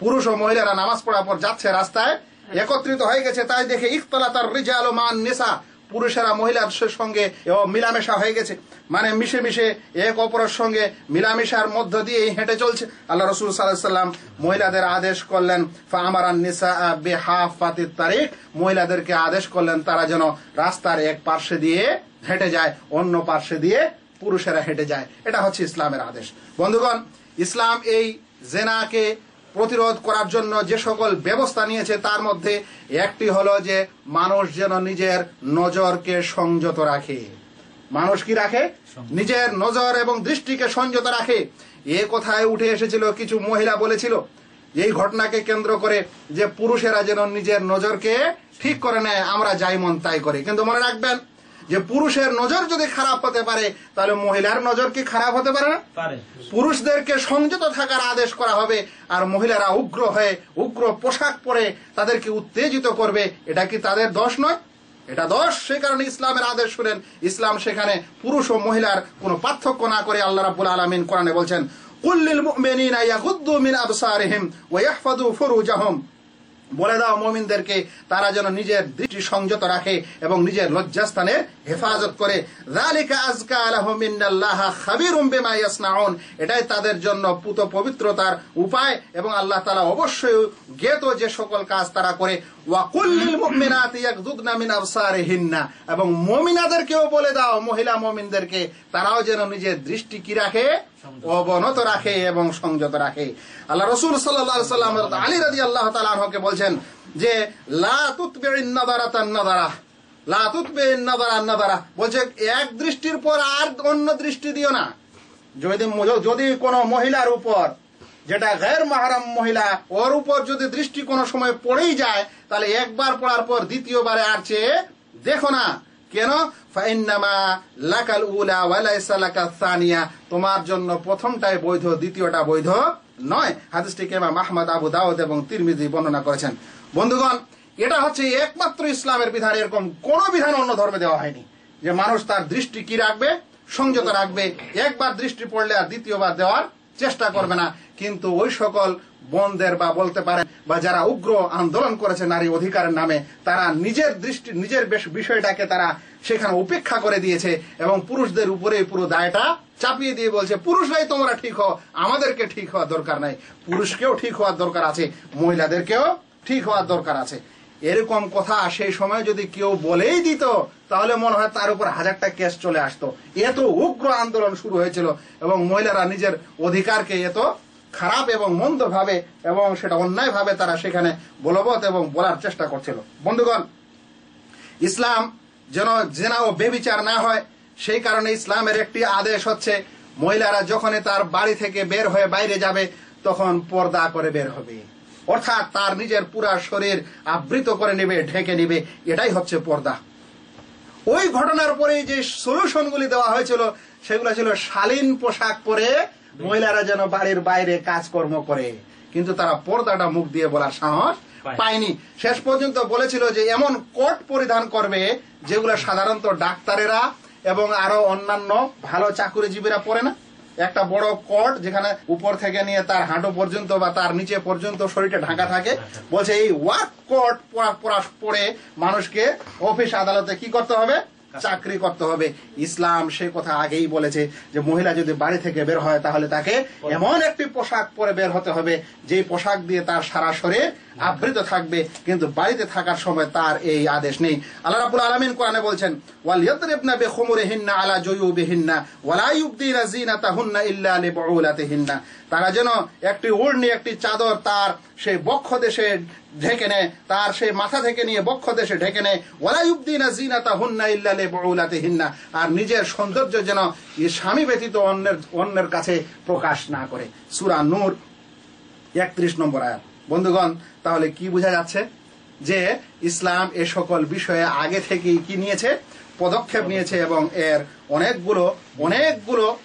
পুরুষ ও মহিলারা নামাজ পড়ার পর যাচ্ছে রাস্তায় একত্রিত হয়ে গেছে। তাই দেখে ইকতলা তার রিজাল মান নেশা পুরুষেরা মহিলার সঙ্গে মিলামেশা হয়ে গেছে। মানে মিশে মিশে এক অপরের সঙ্গে মিলামেশার মধ্য দিয়ে হেঁটে চলছে। আল্লাহ রসুল সাল্লাম মহিলাদের আদেশ করলেন ফামারান নিসা বেহাফাতি তারিখ। মহিলাদেরকে আদেশ করলেন, তারা যেন রাস্তার এক পার্শ্বে দিয়ে হেঁটে যায়, অন্য পার্শ্বে দিয়ে পুরুষেরা হেঁটে যায়। এটা হচ্ছে ইসলামের আদেশ। বন্ধুগণ, ইসলাম এই জেনাকে প্রতিরোধ করার জন্য যে সকল ব্যবস্থা নিয়েছে তার মধ্যে একটি হলো যে মানুষ যেন নিজের নজরকে সংযত রাখে। মানুষ কি রাখে? নিজের নজর এবং দৃষ্টিকে সংযত রাখে। এ কথায় উঠে এসেছিল কিছু মহিলা বলেছিল এই ঘটনাকে কেন্দ্র করে যে পুরুষেরা যেন নিজের নজরকে ঠিক করে নেয় আমরা যাই মন তাই করি। কিন্তু মনে রাখবেন যে পুরুষের নজর যদি খারাপ হতে পারে তাহলে মহিলার নজর কি খারাপ হতে পারে না? পুরুষদেরকে সংযত থাকার আদেশ করা হবে আর মহিলারা উগ্র হয়ে উগ্র পোশাক পরে তাদেরকে উত্তেজিত করবে এটা কি তাদের দোষ নয়? এটা দোষ সে কারণে ইসলামের আদেশ শুনেন। ইসলাম সেখানে পুরুষ ও মহিলার কোনো পার্থক্য না করে আল্লাহ রাব্বুল আলামিন কোরআনে বলছেন কুল্লিল মুমিনিনা ইয়াগুদ্দু মিন আবসারিহিম ওয়া ইয়াহফাযু ফুরুজাহুম। বলে দাও মমিনদেরকে, তারা যেন নিজের দৃষ্টি সংযত রাখে এবং নিজের লজ্জাস্থানে হেফাজত করে। এটাই তাদের জন্য পুত পবিত্রতার উপায় এবং আল্লাহ তালা অবশ্যই জ্ঞাত যে সকল কাজ তারা করে। এবং মুমিনাদেরকেও বলে দাও, মহিলা মুমিনদেরকে, তারাও যেন নিজের দৃষ্টি কি রাখে? অবনত রাখে এবং সংযত রাখে। আল্লাহ রসুল সাল্লাম আলী রাজি আল্লাহ তালাহকে বলছেন যে বলছে, এক দৃষ্টির পর আর অন্য দৃষ্টি দিও না। যদি যদি কোনো মহিলার উপর যেটা গैर মাহারাম মহিলা, ওর উপর যদি দৃষ্টি কোনো সময় পড়েই যায়, তাহলে একবার পড়ার পর দ্বিতীয়বারে আর চেয়ে দেখো না। কেন? লাকাল উলা লাকা সানিয়া। তোমার জন্য প্রথমটাই বৈধ, দ্বিতীয়টা বৈধ নয়। হাদিসটিকে ইমাম আহমদ, আবু দাউদ এবং তিরমিজি বর্ণনা করেছেন। বন্ধুগণ, এটা হচ্ছে একমাত্র ইসলামের বিধান, এরকম কোন বিধান অন্য ধর্মে দেওয়া হয়নি। যে মানুষ তার দৃষ্টি কি রাখবে? সংযত রাখবে। একবার দৃষ্টি পড়লে আর দ্বিতীয়বার দেওয়ার চেষ্টা করবে না। কিন্তু ওই সকল বনদের বা বলতে পারেন বা যারা উগ্র আন্দোলন করেছে নারী অধিকারের নামে, তারা নিজের দৃষ্টি, নিজের বেশ- বিষয়টাকে তারা সেখানে উপেক্ষা করে দিয়েছে এবং পুরুষদের উপরে পুরো দায়টা চাপিয়ে দিয়ে বলছে, পুরুষরাই তোমরা ঠিক হও, আমাদেরকে ঠিক হওয়ার দরকার নাই। পুরুষকেও ঠিক হওয়ার দরকার আছে, মহিলাদেরকেও ঠিক হওয়ার দরকার আছে। এরকম কথা সেই সময় যদি কেউ বলেই দিত, তাহলে মনে হয় তার উপর হাজারটা কেস চলে আসতো। এত উগ্র আন্দোলন শুরু হয়েছিল এবং মহিলারা নিজের অধিকারকে এত খারাপ এবং মন্দ ভাবে এবং সেটা অন্যায় ভাবে তারা সেখানে বলবৎ এবং বলার চেষ্টা করছিল। বন্ধুগণ, ইসলাম যেন জেনা ও বেবিচার না হয়, সেই কারণে ইসলামের একটি আদেশ হচ্ছে, মহিলারা যখনই তার বাড়ি থেকে বের হয়ে বাইরে যাবে, তখন পর্দা করে বের হবে। অর্থাৎ তার নিজের পুরা শরীর আবৃত করে নেবে, ঢেকে নেবে, এটাই হচ্ছে পর্দা। ওই ঘটনার পরে যে সলিউশনগুলি দেওয়া হয়েছিল, সেগুলো ছিল শালীন পোশাক পরে মহিলারা যেন বাড়ির বাইরে কাজকর্ম করে কিন্তু তারা পর্দাটা মুখ দিয়ে বলার সাহস পায়। পায়নি। শেষ পর্যন্ত বলেছিল যে এমন কোট পরিধান করবে যেগুলো সাধারণত ডাক্তারেরা এবং আরও অন্যান্য ভালো চাকুরিজীবীরা পরে না। একটা বড় কোট যেখানে উপর থেকে নিয়ে তার হাঁটু পর্যন্ত বা তার নিচে পর্যন্ত শরীরটা ঢাকা থাকে। বলছে এই ওয়ার্ক কোট পরে মানুষকে অফিস আদালতে কি করতে হবে? চাকরি করতে হবে। ইসলাম সে কথা আগেই বলেছে যে, মহিলা যদি বাড়ি থেকে বের হয় তাহলে তাকে এমন একটি পোশাক পরে বের হতে হবে, যে পোশাক দিয়ে তার সারা শরীর আবৃত থাকবে, কিন্তু বাড়িতে থাকার সময় তার এই আদেশ নেই। আল্লাহ রাব্বুল আলামিন কোরআনে বলছেন, ওয়াল ইয়াদরিবনা বিখুমুরিহিন্না আলা জুয়ুবিহিন্না, ওয়ালা ইউবদিনা জিনাতাহুন্না ইল্লা তারা যেন একটি ওড়নি একটি চাদর তার সেই বক্ষ দেশে ঢেকে নেয়, তার সেই মাথা থেকে নিয়ে বক্ষ দেশে ঢেকে নেয়। ওয়ালা ইউবদিনা জিনাতাহুন্না ইল্লা লিবুলাতিহিন্না আর নিজের সৌন্দর্য যেন স্বামী ব্যতীত অন্যের অন্যের কাছে প্রকাশ না করে। সূরা নূর, একত্রিশ নম্বর আয়াত। বন্ধুগণ, তাহলে কি বোঝা যাচ্ছে? যে ইসলাম এ সকল বিষয়ে আগে থেকেই কি নিয়েছে? পদক্ষেপ নিয়েছে এবং এর অনেকগুলো অনেকগুলো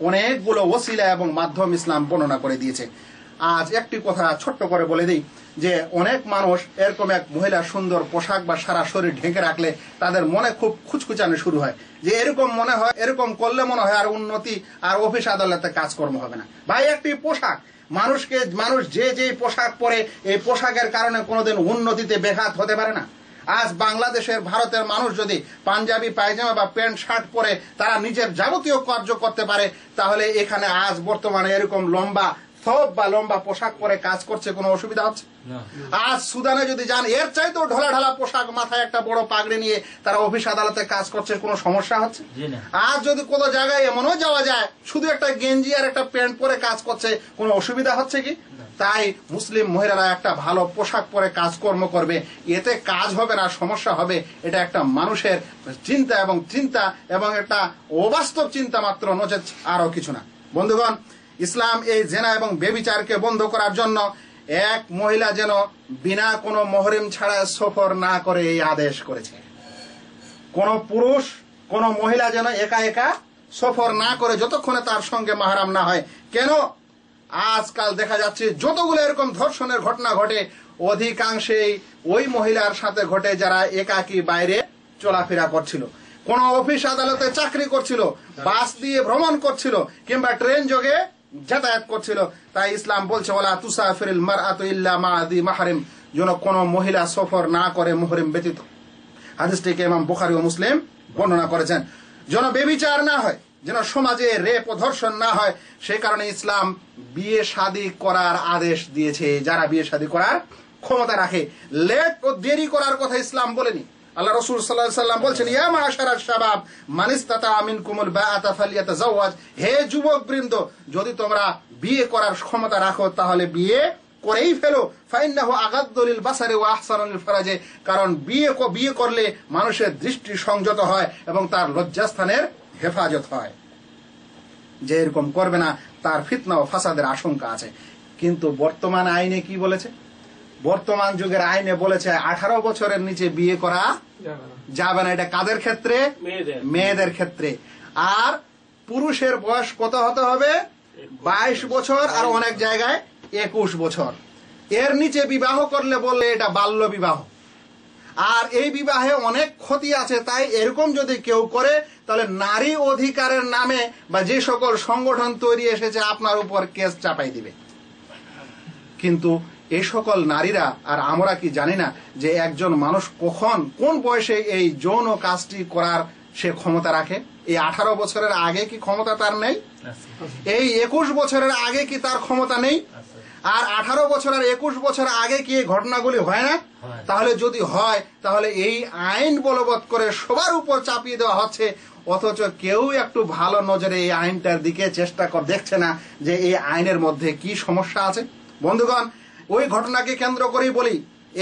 অনেকগুলো ওসিলা এবং মাধ্যম ইসলাম বর্ণনা করে দিয়েছে। আজ একটি কথা ছোট্ট করে বলে দিই যে, অনেক মানুষ এরকম এক মহিলা সুন্দর পোশাক বা সারা শরীর ঢেকে রাখলে তাদের মনে খুব খুচকুচানো শুরু হয়। যে এরকম মনে হয়, এরকম করলে মনে হয় আর উন্নতি আর অফিস আদালতে কাজকর্ম হবে না। ভাই, একটি পোশাক। মানুষকে, মানুষ যে যে পোশাক পরে, এই পোশাকের কারণে কোনোদিন উন্নতিতে বেঘাত হতে পারে না। আজ বাংলাদেশের ভারতের মানুষ যদি পাঞ্জাবি পায়জামা বা প্যান্ট শার্ট পরে তারা নিজের যাবতীয় কার্য করতে পারে তাহলে এখানে আজ বর্তমানে এরকম লম্বা থপ বা লম্বা পোশাক পরে কাজ করছে কোনো অসুবিধা হচ্ছে? আজ সুদানে যদি যান এর চাইতেও ঢোলা ঢালা পোশাক মাথায় একটা বড় পাগড়ি নিয়ে তারা অফিস আদালতে কাজ করছে কোনো সমস্যা হচ্ছে? আজ যদি কোনো জায়গায় এমনও যাওয়া যায় শুধু একটা গেঞ্জি আর একটা প্যান্ট পরে কাজ করছে কোনো অসুবিধা হচ্ছে কি? তাই মুসলিম মহিলারা একটা ভালো পোশাক পরে কাজকর্ম করবে। এতে কাজ হবে না, সমস্যা হবে। এটা একটা মানুষের চিন্তা এবং চিন্তা এবং একটা অবাস্তব চিন্তা মাত্র নচেত আরও কিছু না। বন্ধুগণ, ইসলাম এই জেনা এবং বেবিচারকে বন্ধ করার জন্য এক মহিলা যেন বিনা কোনো মহরিম ছাড়া সফর না করে এই আদেশ করেছে। কোন পুরুষ, কোন মহিলা যেন একা একা সফর না করে যতক্ষণে তার সঙ্গে মাহারাম না হয়। কেন? আজকাল দেখা যাচ্ছে যতগুলো এরকম ধর্ষণের ঘটনা ঘটে, অধিকাংশেই ওই মহিলার সাথে ঘটে যারা একাকী বাইরে চলাফেরা করছিল। কোন অফিস আদালতে চাকরি করছিল, বাস দিয়ে ভ্রমণ করছিল, কিংবা ট্রেন যোগে যাতায়াত করছিল। তাই ইসলাম বলছে ওলা তুসাফিরিল মারআতু ইল্লা মাআদি মাহারিম যেন কোন মহিলা সফর না করে মুহরিম ব্যতীত। হাদিসটিকে ইমাম বুখারী ও মুসলিম বর্ণনা করেছেন। যেন বেবিচার না হয়। যেন সমাজে রেপ ধর্ষণ না হয় সেই কারণে ইসলাম বিয়ে শাদী করার আদেশ দিয়েছে। যারা বিয়ে শাদী করার ক্ষমতা রাখে, লেট ও দেরি করার কথা ইসলাম বলেনি। আল্লাহ রসুল সাল্লাহ সাল্লাম বলছেন, ইয়া মাশারা শাবাব মানিস্তাতা আমিন কুমুল বাআতা ফালিয়াতাজাওয়াজ। হে যুবক বৃন্দ যদি তোমরা বিয়ে করার ক্ষমতা রাখো, তাহলে বিয়ে করেই ফেলো। ফাইন্নাহু আগাদ্দলিল বাসারে ও আহসানুল ফরাজে। কারণ বিয়ে বিয়ে করলে মানুষের দৃষ্টি সংযত হয় এবং তার লজ্জাস্থানের হেফাজত হয়। যে এরকম করবে না তার ফিতনা ও ফাসাদের আশঙ্কা আছে। কিন্তু বর্তমান আইনে কি বলেছে? বর্তমান যুগের আইনে বলেছে আঠারো বছরের নিচে বিয়ে করা যাবে না। এটা কাদের ক্ষেত্রে? মেয়েদের। মেয়েদের ক্ষেত্রে। আর পুরুষের বয়স কত হতে হবে? বাইশ বছর আর অনেক জায়গায় একুশ বছর। এর নিচে বিবাহ করলে বললে এটা বাল্য বিবাহ। আর এই বিবাহে অনেক ক্ষতি আছে তাই এরকম যদি কেউ করে তাহলে নারী অধিকারের নামে বা যে সকল সংগঠন তৈরি এসেছে আপনার উপর কেস চাপাই দিবে। কিন্তু এই সকল নারীরা আর আমরা কি জানি না যে একজন মানুষ কখন কোন বয়সে এই যৌন কাজটি করার সে ক্ষমতা রাখে? এই আঠারো বছরের আগে কি ক্ষমতা তার নেই? এই একুশ বছরের আগে কি তার ক্ষমতা নেই? আর আঠারো বছর আর একুশ বছর আগে কি এই ঘটনাগুলি হয় না? তাহলে যদি হয় তাহলে এই আইন বলবৎ করে সবার উপর চাপিয়ে দেওয়া হচ্ছে অথচ কেউ একটু ভালো নজরে এই আইনটার দিকে চেষ্টা কর দেখছে না যে এই আইনের মধ্যে কি সমস্যা আছে। বন্ধুগণ ওই ঘটনাকে কেন্দ্র করেই বলি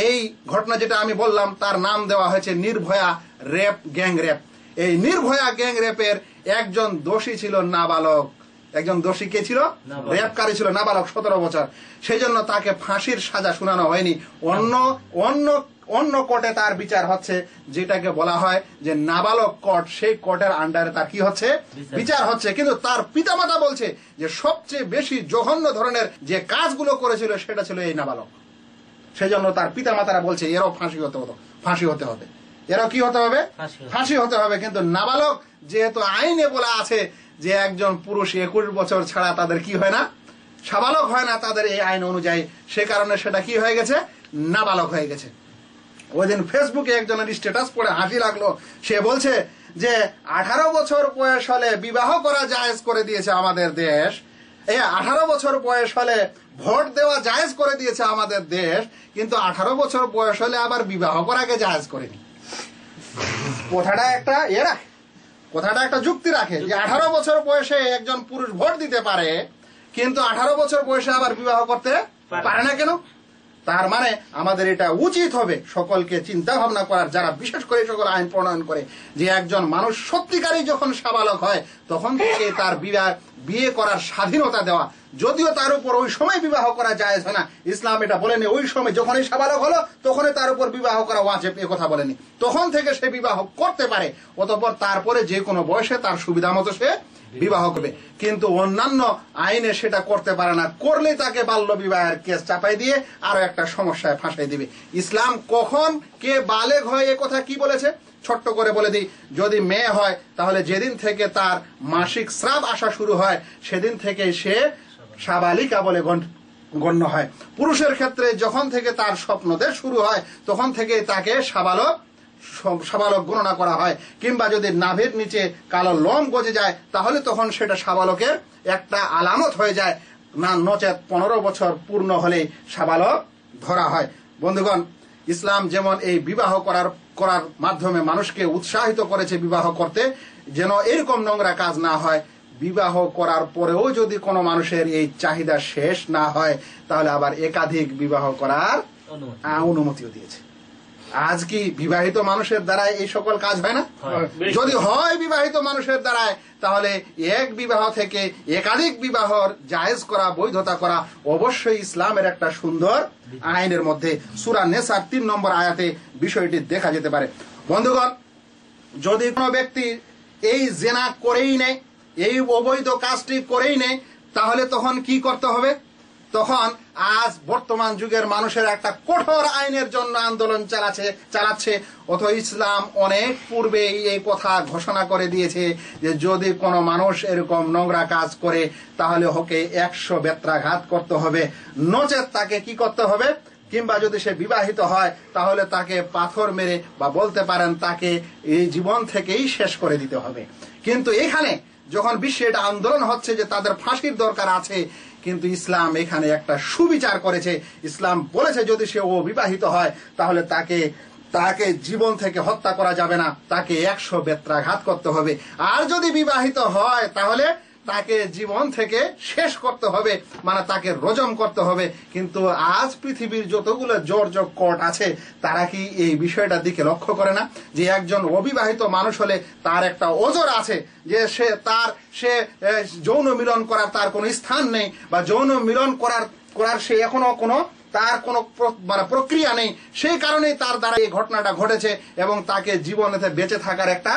এই ঘটনা যেটা আমি বললাম তার নাম দেওয়া হয়েছে নির্ভয়া রেপ গ্যাং রেপ। এই নির্ভয়া গ্যাং রেপের একজন দোষী ছিল নাবালক। একজন দোষী কে ছিল? রেপকারী ছিল নাবালক সতেরো বছর। সেই জন্য তাকে ফাঁসির সাজা শোনানো হয়নি। অন্য অন্য অন্য কোর্টে তার বিচার হচ্ছে যেটাকে বলা হয় যে নাবালক কোর্ট সেই কোর্টের আন্ডারে তার কি হচ্ছে? বিচার। হচ্ছে। কিন্তু তার পিতামাতা বলছে যে সবচেয়ে বেশি জঘন্য ধরনের যে কাজগুলো করেছিল সেটা ছিল এই নাবালক। সেজন্য তার পিতামাতারা বলছে এরও ফাঁসি হতে হতো ফাঁসি হতে হবে। এরও কি হতে হবে? ফাঁসি হতে ফাঁসি হতে হবে। কিন্তু নাবালক যেহেতু আইনে বলা আছে যে একজন পুরুষ একুশ বছর ছাড়া তাদের কি হয় না? সাবালক হয় না তাদের এই আইন অনুযায়ী। সে কারণে সেটা কি হয়ে গেছে? নাবালক হয়ে গেছে। ওই দিন ফেসবুকে একজনের স্ট্যাটাস পড়ে হাসি লাগল। সে বলছে যে আঠারো বছর বয়স হলে বিবাহ করা জায়েজ করে দিয়েছে আমাদের দেশ। এই আঠারো বছর বয়স হলে ভোট দেওয়া জায়েজ করে দিয়েছে আমাদের দেশ। কিন্তু আঠারো বছর বয়স হলে আবার বিবাহ করাকে জায়েজ করেনি। কথাটা একটা এ রাখে। কথাটা একটা যুক্তি রাখে যে আঠারো বছর বয়সে একজন পুরুষ ভোট দিতে পারে, কিন্তু আঠারো বছর বয়সে আবার বিবাহ করতে পারে না কেন? তার মানে আমাদের এটা উচিত হবে সকলকে চিন্তা ভাবনা করার, যারা বিশেষ করে সকল আইন প্রণয়ন করে, যে একজন মানুষ সত্যিকারই যখন সাবালক হয়, তখন থেকে তার বিবাহ, বিয়ে করার স্বাধীনতা দেওয়া। যদিও তার উপর ওই সময় বিবাহ করা যায় না। ইসলাম এটা বলেনি, ওই সময় যখনই সাবালক হলো, তখনই তার উপর বিবাহ করা ওয়াজেব, এ কথা বলেনি। তখন থেকে সে বিবাহ করতে পারে, অতঃপর তারপরে যে কোনো বয়সে তার সুবিধা মতো সে বিবাহ করবে। কিন্তু অন্যান্য আইনে সেটা করতে পারে না। করলে তাকে বাল্য বিবাহের কেস চাপাই দিয়ে আরও একটা সমস্যায় ফাঁসাই দিবে। ইসলাম কখন কে বালেগ হয় এ কথা কি বলেছে? ছোট্ট করে বলে দিই, যদি মেয়ে হয়, তাহলে যেদিন থেকে তার মাসিক স্রাব আসা শুরু হয়, সেদিন থেকে সে সাবালিকা বলে গণ- গণ্য হয়। পুরুষের ক্ষেত্রে যখন থেকে তার স্বপ্নদের শুরু হয়, তখন থেকে তাকে সাবালক সব- সাবালক গণনা করা হয়। কিংবা যদি নাভির নিচে কালো লম গজে যায় তাহলে তখন সেটা সাবালকের একটা আলামত হয়ে যায়। না নচেত পনেরো বছর পূর্ণ হলে সাবালক ধরা হয়। বন্ধুগণ ইসলাম যেমন এই বিবাহ করার করার মাধ্যমে মানুষকে উৎসাহিত করেছে বিবাহ করতে যেন এরকম নোংরা কাজ না হয় বিবাহ করার পরেও যদি কোনো মানুষের এই চাহিদা শেষ না হয় তাহলে আবার একাধিক বিবাহ করার অনুমতিও দিয়েছে। আজ কি বিবাহিত মানুষের দ্বারা এই সকল কাজ হয় না? যদি হয় বিবাহিত মানুষের দ্বারায় তাহলে এক বিবাহ থেকে একাধিক বিবাহর জায়েজ করা বৈধতা করা অবশ্যই ইসলামের একটা সুন্দর আইনের মধ্যে সুরা নেসার তিন নম্বর আয়াতে বিষয়টি দেখা যেতে পারে। বন্ধুগণ যদি কোনো ব্যক্তি এই জেনা করেই নেয় এই অবৈধ কাজটি করেই নেয় তাহলে তখন কি করতে হবে? তখন আজ বর্তমান যুগের মানুষের একটা কঠোর আইনের জন্য আন্দোলন চালাচ্ছে চালাচ্ছে। অথ ইসলাম অনেক পূর্বেই এই কথা ঘোষণা করে দিয়েছে যে, যদি কোনো মানুষ এরকম নোংরা কাজ করে, তাহলে ওকে একশো বেত্রাঘাত করতে হবে। নচেত তাকে কি করতে হবে? কিংবা যদি সে বিবাহিত হয়, তাহলে তাকে পাথর মেরে বা বলতে পারেন তাকে এই জীবন থেকেই শেষ করে দিতে হবে। কিন্তু এখানে যখন বিশ্বে এটা আন্দোলন হচ্ছে যে, তাদের ফাঁসির দরকার আছে কিন্তু ইসলাম এখানে একটা সুবিচার করেছে। ইসলাম বলেছে যদি সে অবিবাহিত হয়, তাহলে তাকে তাকে জীবন থেকে হত্যা করা যাবে না। তাকে একশো বেত্রাঘাত করতে হবে। আর যদি বিবাহিত হয়, তাহলে তাকে জীবন থেকে শেষ করতে হবে মানে তাকে রজম করতে হবে। কিন্তু আজ পৃথিবীর যতগুলো জোর জোর কোর্ট আছে তারা কি এই বিষয়টার দিকে লক্ষ্য করে না? যে একজন অবিবাহিত মানুষ হলে তার একটা ওজোর আছে যে সে তার সে যৌন মিলন করার তার কোনো স্থান নেই বা যৌন মিলন করার করার সে এখনও কোনো তার কোনো মানে প্রক্রিয়া নেই। সেই কারণেই তার দ্বারা এই ঘটনাটা ঘটেছে এবং তাকে জীবনেতে বেঁচে থাকার একটা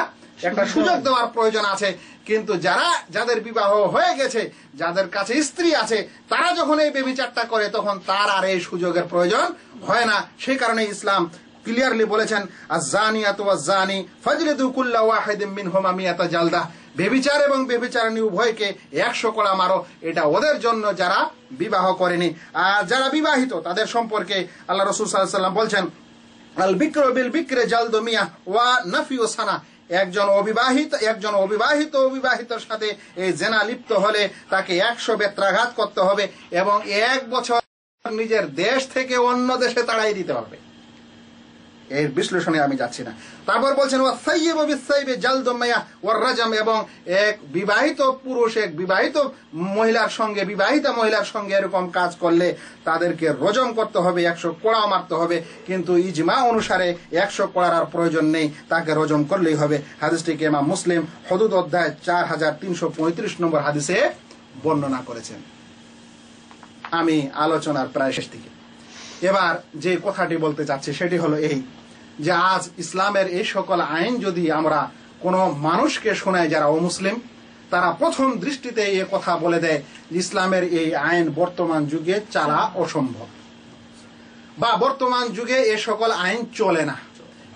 একটা সুযোগ দেওয়ার প্রয়োজন আছে। কিন্তু যারা, যাদের বিবাহ হয়ে গেছে, যাদের কাছে স্ত্রী আছে, তারা যখন এই বেবিচারটা করে, তখন তার আর এই সুযোগের প্রয়োজন হয় না। সেই কারণে ইসলাম ক্লিয়ারলি বলেছেন আর জানি ওয়াজানি ফাজলিদু কুল্লা ওয়াহিদিম মিনহুমা মিয়াতা জালদা। বেবিচার এবং বেবিচারণী উভয়কে একশো কড়া মারো। এটা ওদের জন্য যারা বিবাহ করেনি। আর যারা বিবাহিত, তাদের সম্পর্কে আল্লাহ রসুল সাল্লাম বলছেন আল বিক্র বিল বিক্রে জালদু মিয়া ওয়া নাফিও সানা। একজন অবিবাহিত একজন অবিবাহিত অবিবাহিতর সাথে এই জেনা লিপ্ত হলে তাকে একশো বেত্রাঘাত করতে হবে এবং এক বছর নিজের দেশ থেকে অন্য দেশে তাড়াই দিতে হবে। এর বিশ্লেষণে আমি যাচ্ছি না। তারপর বলছেন ও সাইয়েব বিসাইবে জালদমাইয়া ওর রাজাম এবং এক বিবাহিত পুরুষ, এক বিবাহিত মহিলার সঙ্গে, বিবাহিতা মহিলার সঙ্গে এরকম কাজ করলে তাদেরকে রজম করতে হবে, একশো কোড়া মারতে হবে। কিন্তু ইজমা অনুসারে একশো কোড়ার আর প্রয়োজন নেই, তাকে রজম করলেই হবে। হাদিসটিকে ইমাম মুসলিম হদুদ অধ্যায় চার হাজার তিনশো পঁয়ত্রিশ নম্বর হাদিসে বর্ণনা করেছেন? আমি আলোচনার প্রায় শেষ দিকে। এবার যে কথাটি বলতে চাচ্ছি, সেটি হলো এই। যে আজ ইসলামের এই সকল আইন যদি আমরা কোনো মানুষকে শোনাই যারা অমুসলিম, তারা প্রথম দৃষ্টিতে এ কথা বলে দেয় ইসলামের এই আইন বর্তমান যুগে চালা অসম্ভব। বা বর্তমান যুগে এ সকল আইন চলে না।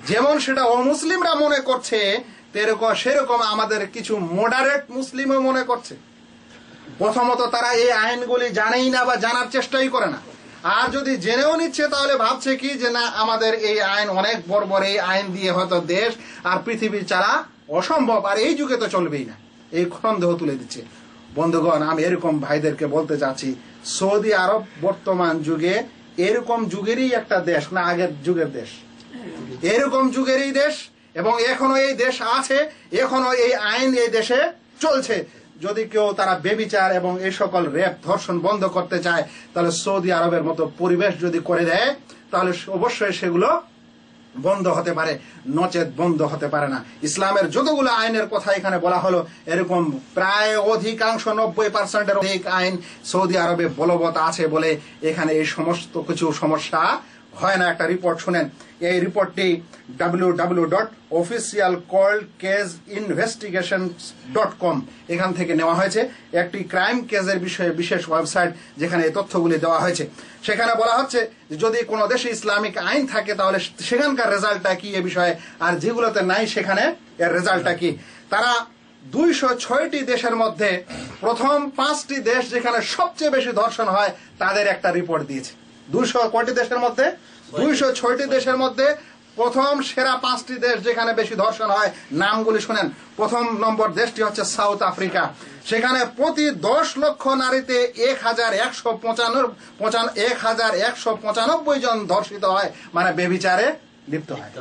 যেমন সেটা অমুসলিমরা মনে করছে সেরকম আমাদের কিছু মডারেট মুসলিমও মনে করছে। প্রথমত তারা এই আইনগুলি জানেই না বা জানার চেষ্টাই করে না। আর যদি জেনেও নিচ্ছে, তাহলে ভাবছে কি যে না, আমাদের এই আইন অনেক বড় এই আইন দিয়ে হয়তো দেশ আর পৃথিবী চালা অসম্ভব, আর এই যুগে তো চলবেই না। এই সন্দেহ তুলে দিচ্ছে। বন্ধুগণ, আমি এরকম ভাইদেরকে বলতে চাচ্ছি, সৌদি আরব বর্তমান যুগে এরকম যুগেরই একটা দেশ, না আগের যুগের দেশ। এরকম যুগেরই দেশ, এবং এখনও এই দেশ আছে, এখনও এই আইন এই দেশে চলছে। যদি কেউ তারা বেবিচার এবং এই সকল রেপ ধর্ষণ বন্ধ করতে চায়, তাহলে সৌদি আরবের মতো পরিবেশ যদি করে দেয়, তাহলে অবশ্যই সেগুলো বন্ধ হতে পারে, নচেত বন্ধ হতে পারে না। ইসলামের যতগুলো আইনের কথা এখানে বলা হলো, এরকম প্রায় অধিকাংশ নব্বই পার্সেন্টের অধিক আইন সৌদি আরবে বলবৎ আছে বলে এখানে এই সমস্ত কিছু সমস্যা হয় না, একটা রিপোর্ট শুনেন। এই রিপোর্টটি W W dot official cold case investigation dot com এখান থেকে নেওয়া হয়েছে। একটি ক্রাইম কেসের বিষয়ে বিশেষ ওয়েবসাইট যেখানে এই তথ্যগুলি দেওয়া হয়েছে। সেখানে বলা হচ্ছে, যদি কোনো দেশে ইসলামিক আইন থাকে, তাহলে সেখানকার রেজাল্টটা কি এ বিষয়ে? আর যেগুলোতে নাই, সেখানে এর রেজাল্টটা কি? তারা দুইশো ছয়টি দেশের মধ্যে প্রথম পাঁচটি দেশ যেখানে সবচেয়ে বেশি ধর্ষণ হয়, তাদের একটা রিপোর্ট দিয়েছে। দুইশো কয়টি দেশের মধ্যে? দুইশো ছয়টি দেশের মধ্যে প্রথম সেরা পাঁচটি দেশ যেখানে বেশি ধর্ষণ হয় নামগুলি শুনেন। প্রথম নম্বর দেশটি হচ্ছে সাউথ আফ্রিকা। সেখানে প্রতি দশ লক্ষ নারীতে এক হাজার একশো পঁচান্ন এক হাজার একশো পঁচানব্বই জন ধর্ষিত হয় মানে বেবিচারে লিপ্ত হয়।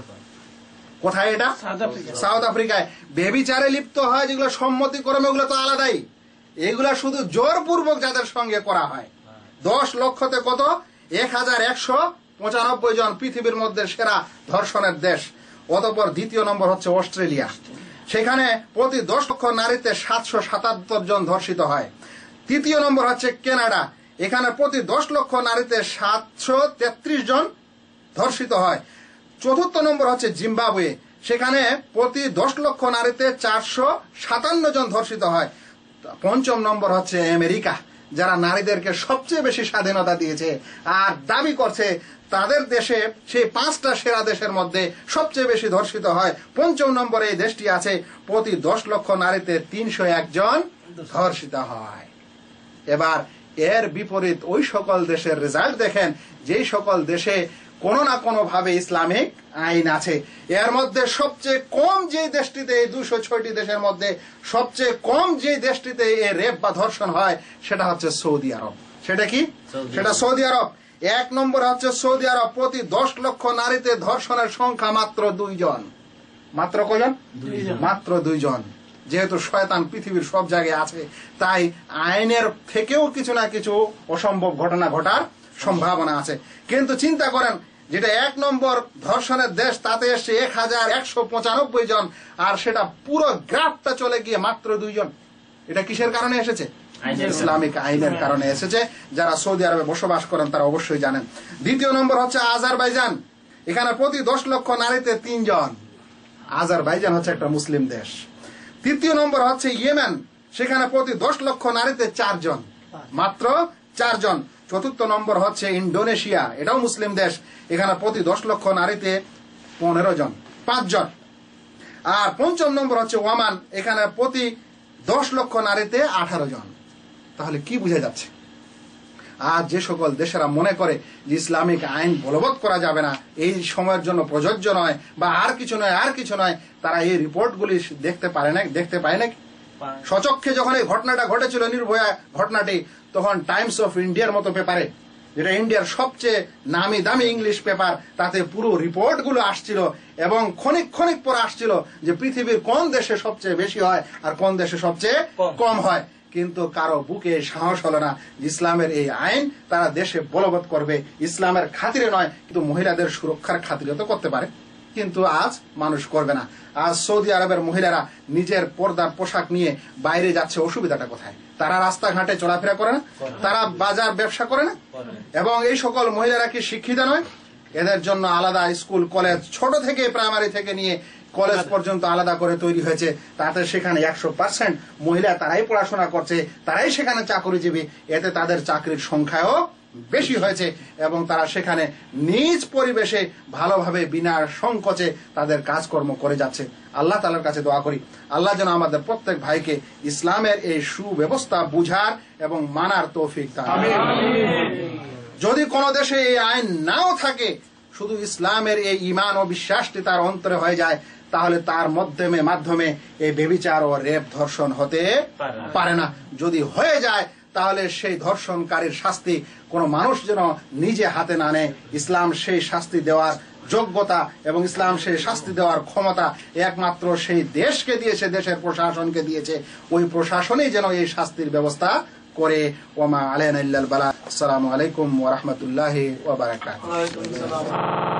কোথায় এটা? সাউথ সাউথ আফ্রিকায়। বেবিচারে লিপ্ত হয় যেগুলো সম্মতিক্রমে ওগুলো তো আলাদাই। এগুলা শুধু জোরপূর্বক যাদের সঙ্গে করা হয়। দশ লক্ষতে কত? এক হাজার একশো পঁচানব্বই জন পৃথিবীর মধ্যে সেরা ধর্ষণের দেশ। অতপর দ্বিতীয় নম্বর হচ্ছে অস্ট্রেলিয়া। সেখানে প্রতি দশ লক্ষ নারীতে সাতশো সাতাত্তর জন ধর্ষিত হয়। তৃতীয় নম্বর হচ্ছে কানাডা। এখানে প্রতি দশ লক্ষ নারীতে সাতশো তেত্রিশ জন ধর্ষিত হয়। চতুর্থ নম্বর হচ্ছে জিম্বাবুয়ে। সেখানে প্রতি দশ লক্ষ নারীতে চারশো সাতান্ন জন ধর্ষিত হয়। পঞ্চম নম্বর হচ্ছে আমেরিকা। যারা নারীদেরকে সবচেয়ে বেশি স্বাধীনতা দিয়েছে আর দাবি করছে তাদের দেশে সেই পাঁচটা সেরা দেশের মধ্যে সবচেয়ে বেশি ধর্ষিত হয়। পঞ্চম নম্বরে এই দেশটি আছে। প্রতি দশ লক্ষ নারীতে তিনশো একজন ধর্ষিত হয়। এবার এর বিপরীত ওই সকল দেশের রেজাল্ট দেখেন। যেই সকল দেশে কোনো না কোনো ভাবে ইসলামিক আইন আছে। এর মধ্যে সবচেয়ে কম যে দেশটিতে এই দুশো ছয়টি দেশের মধ্যে সবচেয়ে কম যে দেশটিতে এই রেপ বা ধর্ষণ হয় সেটা হচ্ছে সৌদি আরব। সেটা কি? সেটা সৌদি আরব। এক নম্বর হচ্ছে সৌদি আরব প্রতি দশ লক্ষ নারীতে ধর্ষণের সংখ্যা মাত্র দুইজন। মাত্র কজন মাত্র দুইজন। যেহেতু শয়তান পৃথিবীর সব জায়গায় আছে তাই আইনের থেকেও কিছু না কিছু অসম্ভব ঘটনা ঘটার সম্ভাবনা আছে। কিন্তু চিন্তা করেন যেটা এক নম্বর ধর্ষণের দেশ তাতে এসছে এক হাজার একশো পঁচানব্বই জন আর সেটা পুরো গ্রাফটা চলে গিয়ে মাত্র দুইজন। এটা কিসের কারণে এসেছে? ইসলামিক আইনের কারণে এসেছে। যারা সৌদি আরবে বসবাস করেন তারা অবশ্যই জানেন। দ্বিতীয় নম্বর হচ্ছে আজারবাইজান। এখানে প্রতি দশ লক্ষ নারীতে তিনজন। আজারবাইজান হচ্ছে একটা মুসলিম দেশ। তৃতীয় নম্বর হচ্ছে ইয়েমেন। সেখানে প্রতি দশ লক্ষ নারীতে চারজন। মাত্র চারজন। চতুর্থ নম্বর হচ্ছে ইন্ডোনেশিয়া এটাও মুসলিম দেশ। এখানে প্রতি দশ লক্ষ নারীতে পনেরো জন, পাঁচজন। আর পঞ্চম নম্বর হচ্ছে ওয়ামান। এখানে প্রতি দশ লক্ষ নারীতে আঠারো জন। তাহলে কি বোঝা যাচ্ছে? আর যে সকল দেশেরা মনে করে যে ইসলামিক আইন বলবৎ করা যাবে না, এই সময়ের জন্য প্রযোজ্য নয় বা আর কিছু নয়, আর কিছু নয়, তারা এই রিপোর্টগুলি দেখতে পারে না দেখতে পায় না সচক্ষে যখন এই ঘটনাটা ঘটেছিল নির্ভয়া ঘটনাটি তখন টাইমস অফ ইন্ডিয়ার মতো পেপারে যেটা ইন্ডিয়ার সবচেয়ে নামি দামি ইংলিশ পেপার তাতে পুরো রিপোর্টগুলো আসছিল এবং ক্ষণিক ক্ষণিক পর আসছিল যে পৃথিবীর কোন দেশে সবচেয়ে বেশি হয় আর কোন দেশে সবচেয়ে কম। কম হয়। কিন্তু কারও বুকে সাহস হলো না। ইসলামের এই আইন তারা দেশে বলবৎ করবে। ইসলামের খাতিরে নয় কিন্তু মহিলাদের সুরক্ষার খাতিরে তো করতে পারে। কিন্তু আজ মানুষ করবে না। আজ সৌদি আরবের মহিলারা নিজের পর্দার পোশাক নিয়ে বাইরে যাচ্ছে অসুবিধাটা কোথায়? তারা রাস্তাঘাটে চলাফেরা করে না? তারা বাজার ব্যবসা করে না? এবং এই সকল মহিলারা কি শিক্ষিত নয়? এদের জন্য আলাদা স্কুল কলেজ ছোট থেকে প্রাইমারি থেকে নিয়ে কলেজ পর্যন্ত আলাদা করে তৈরি হয়েছে। তাতে সেখানে একশো পার্সেন্ট মহিলা তারাই পড়াশোনা করছে তারাই সেখানে চাকরিজীবী। এতে তাদের চাকরির সংখ্যাও বেশি হয়েছে এবং তারা সেখানে নিজ পরিবেশে ভালোভাবে বিনা সংকোচে তাদের কাজকর্ম করে যাচ্ছে। আল্লাহ তালার কাছে দোয়া করি। আল্লাহ যেন আমাদের প্রত্যেক ভাইকে ইসলামের এই সুব্যবস্থা বুঝার এবং মানার তৌফিক যদি কোন দেশে এই আইন নাও থাকে শুধু ইসলামের এই ইমান ও বিশ্বাসটি তার অন্তরে হয়ে যায় তাহলে তার মাধ্যমে মাধ্যমে এই বেবিচার ও রেপ ধর্ষণ হতে পারে না। যদি হয়ে যায় তাহলে সেই ধর্ষণকারীর শাস্তি কোনো মানুষ যেন নিজে হাতে না নেয়। ইসলাম সেই শাস্তি দেওয়ার যোগ্যতা এবং ইসলাম সেই শাস্তি দেওয়ার ক্ষমতা একমাত্র সেই দেশকে দিয়েছে, দেশের প্রশাসনকে দিয়েছে। ওই প্রশাসনই যেন এই শাস্তির ব্যবস্থা করে। ওমা ইল্লাল বালা। আসসালামু আলাইকুম ওয়া রাহমাতুল্লাহি ওয়া বারাকাতুহু।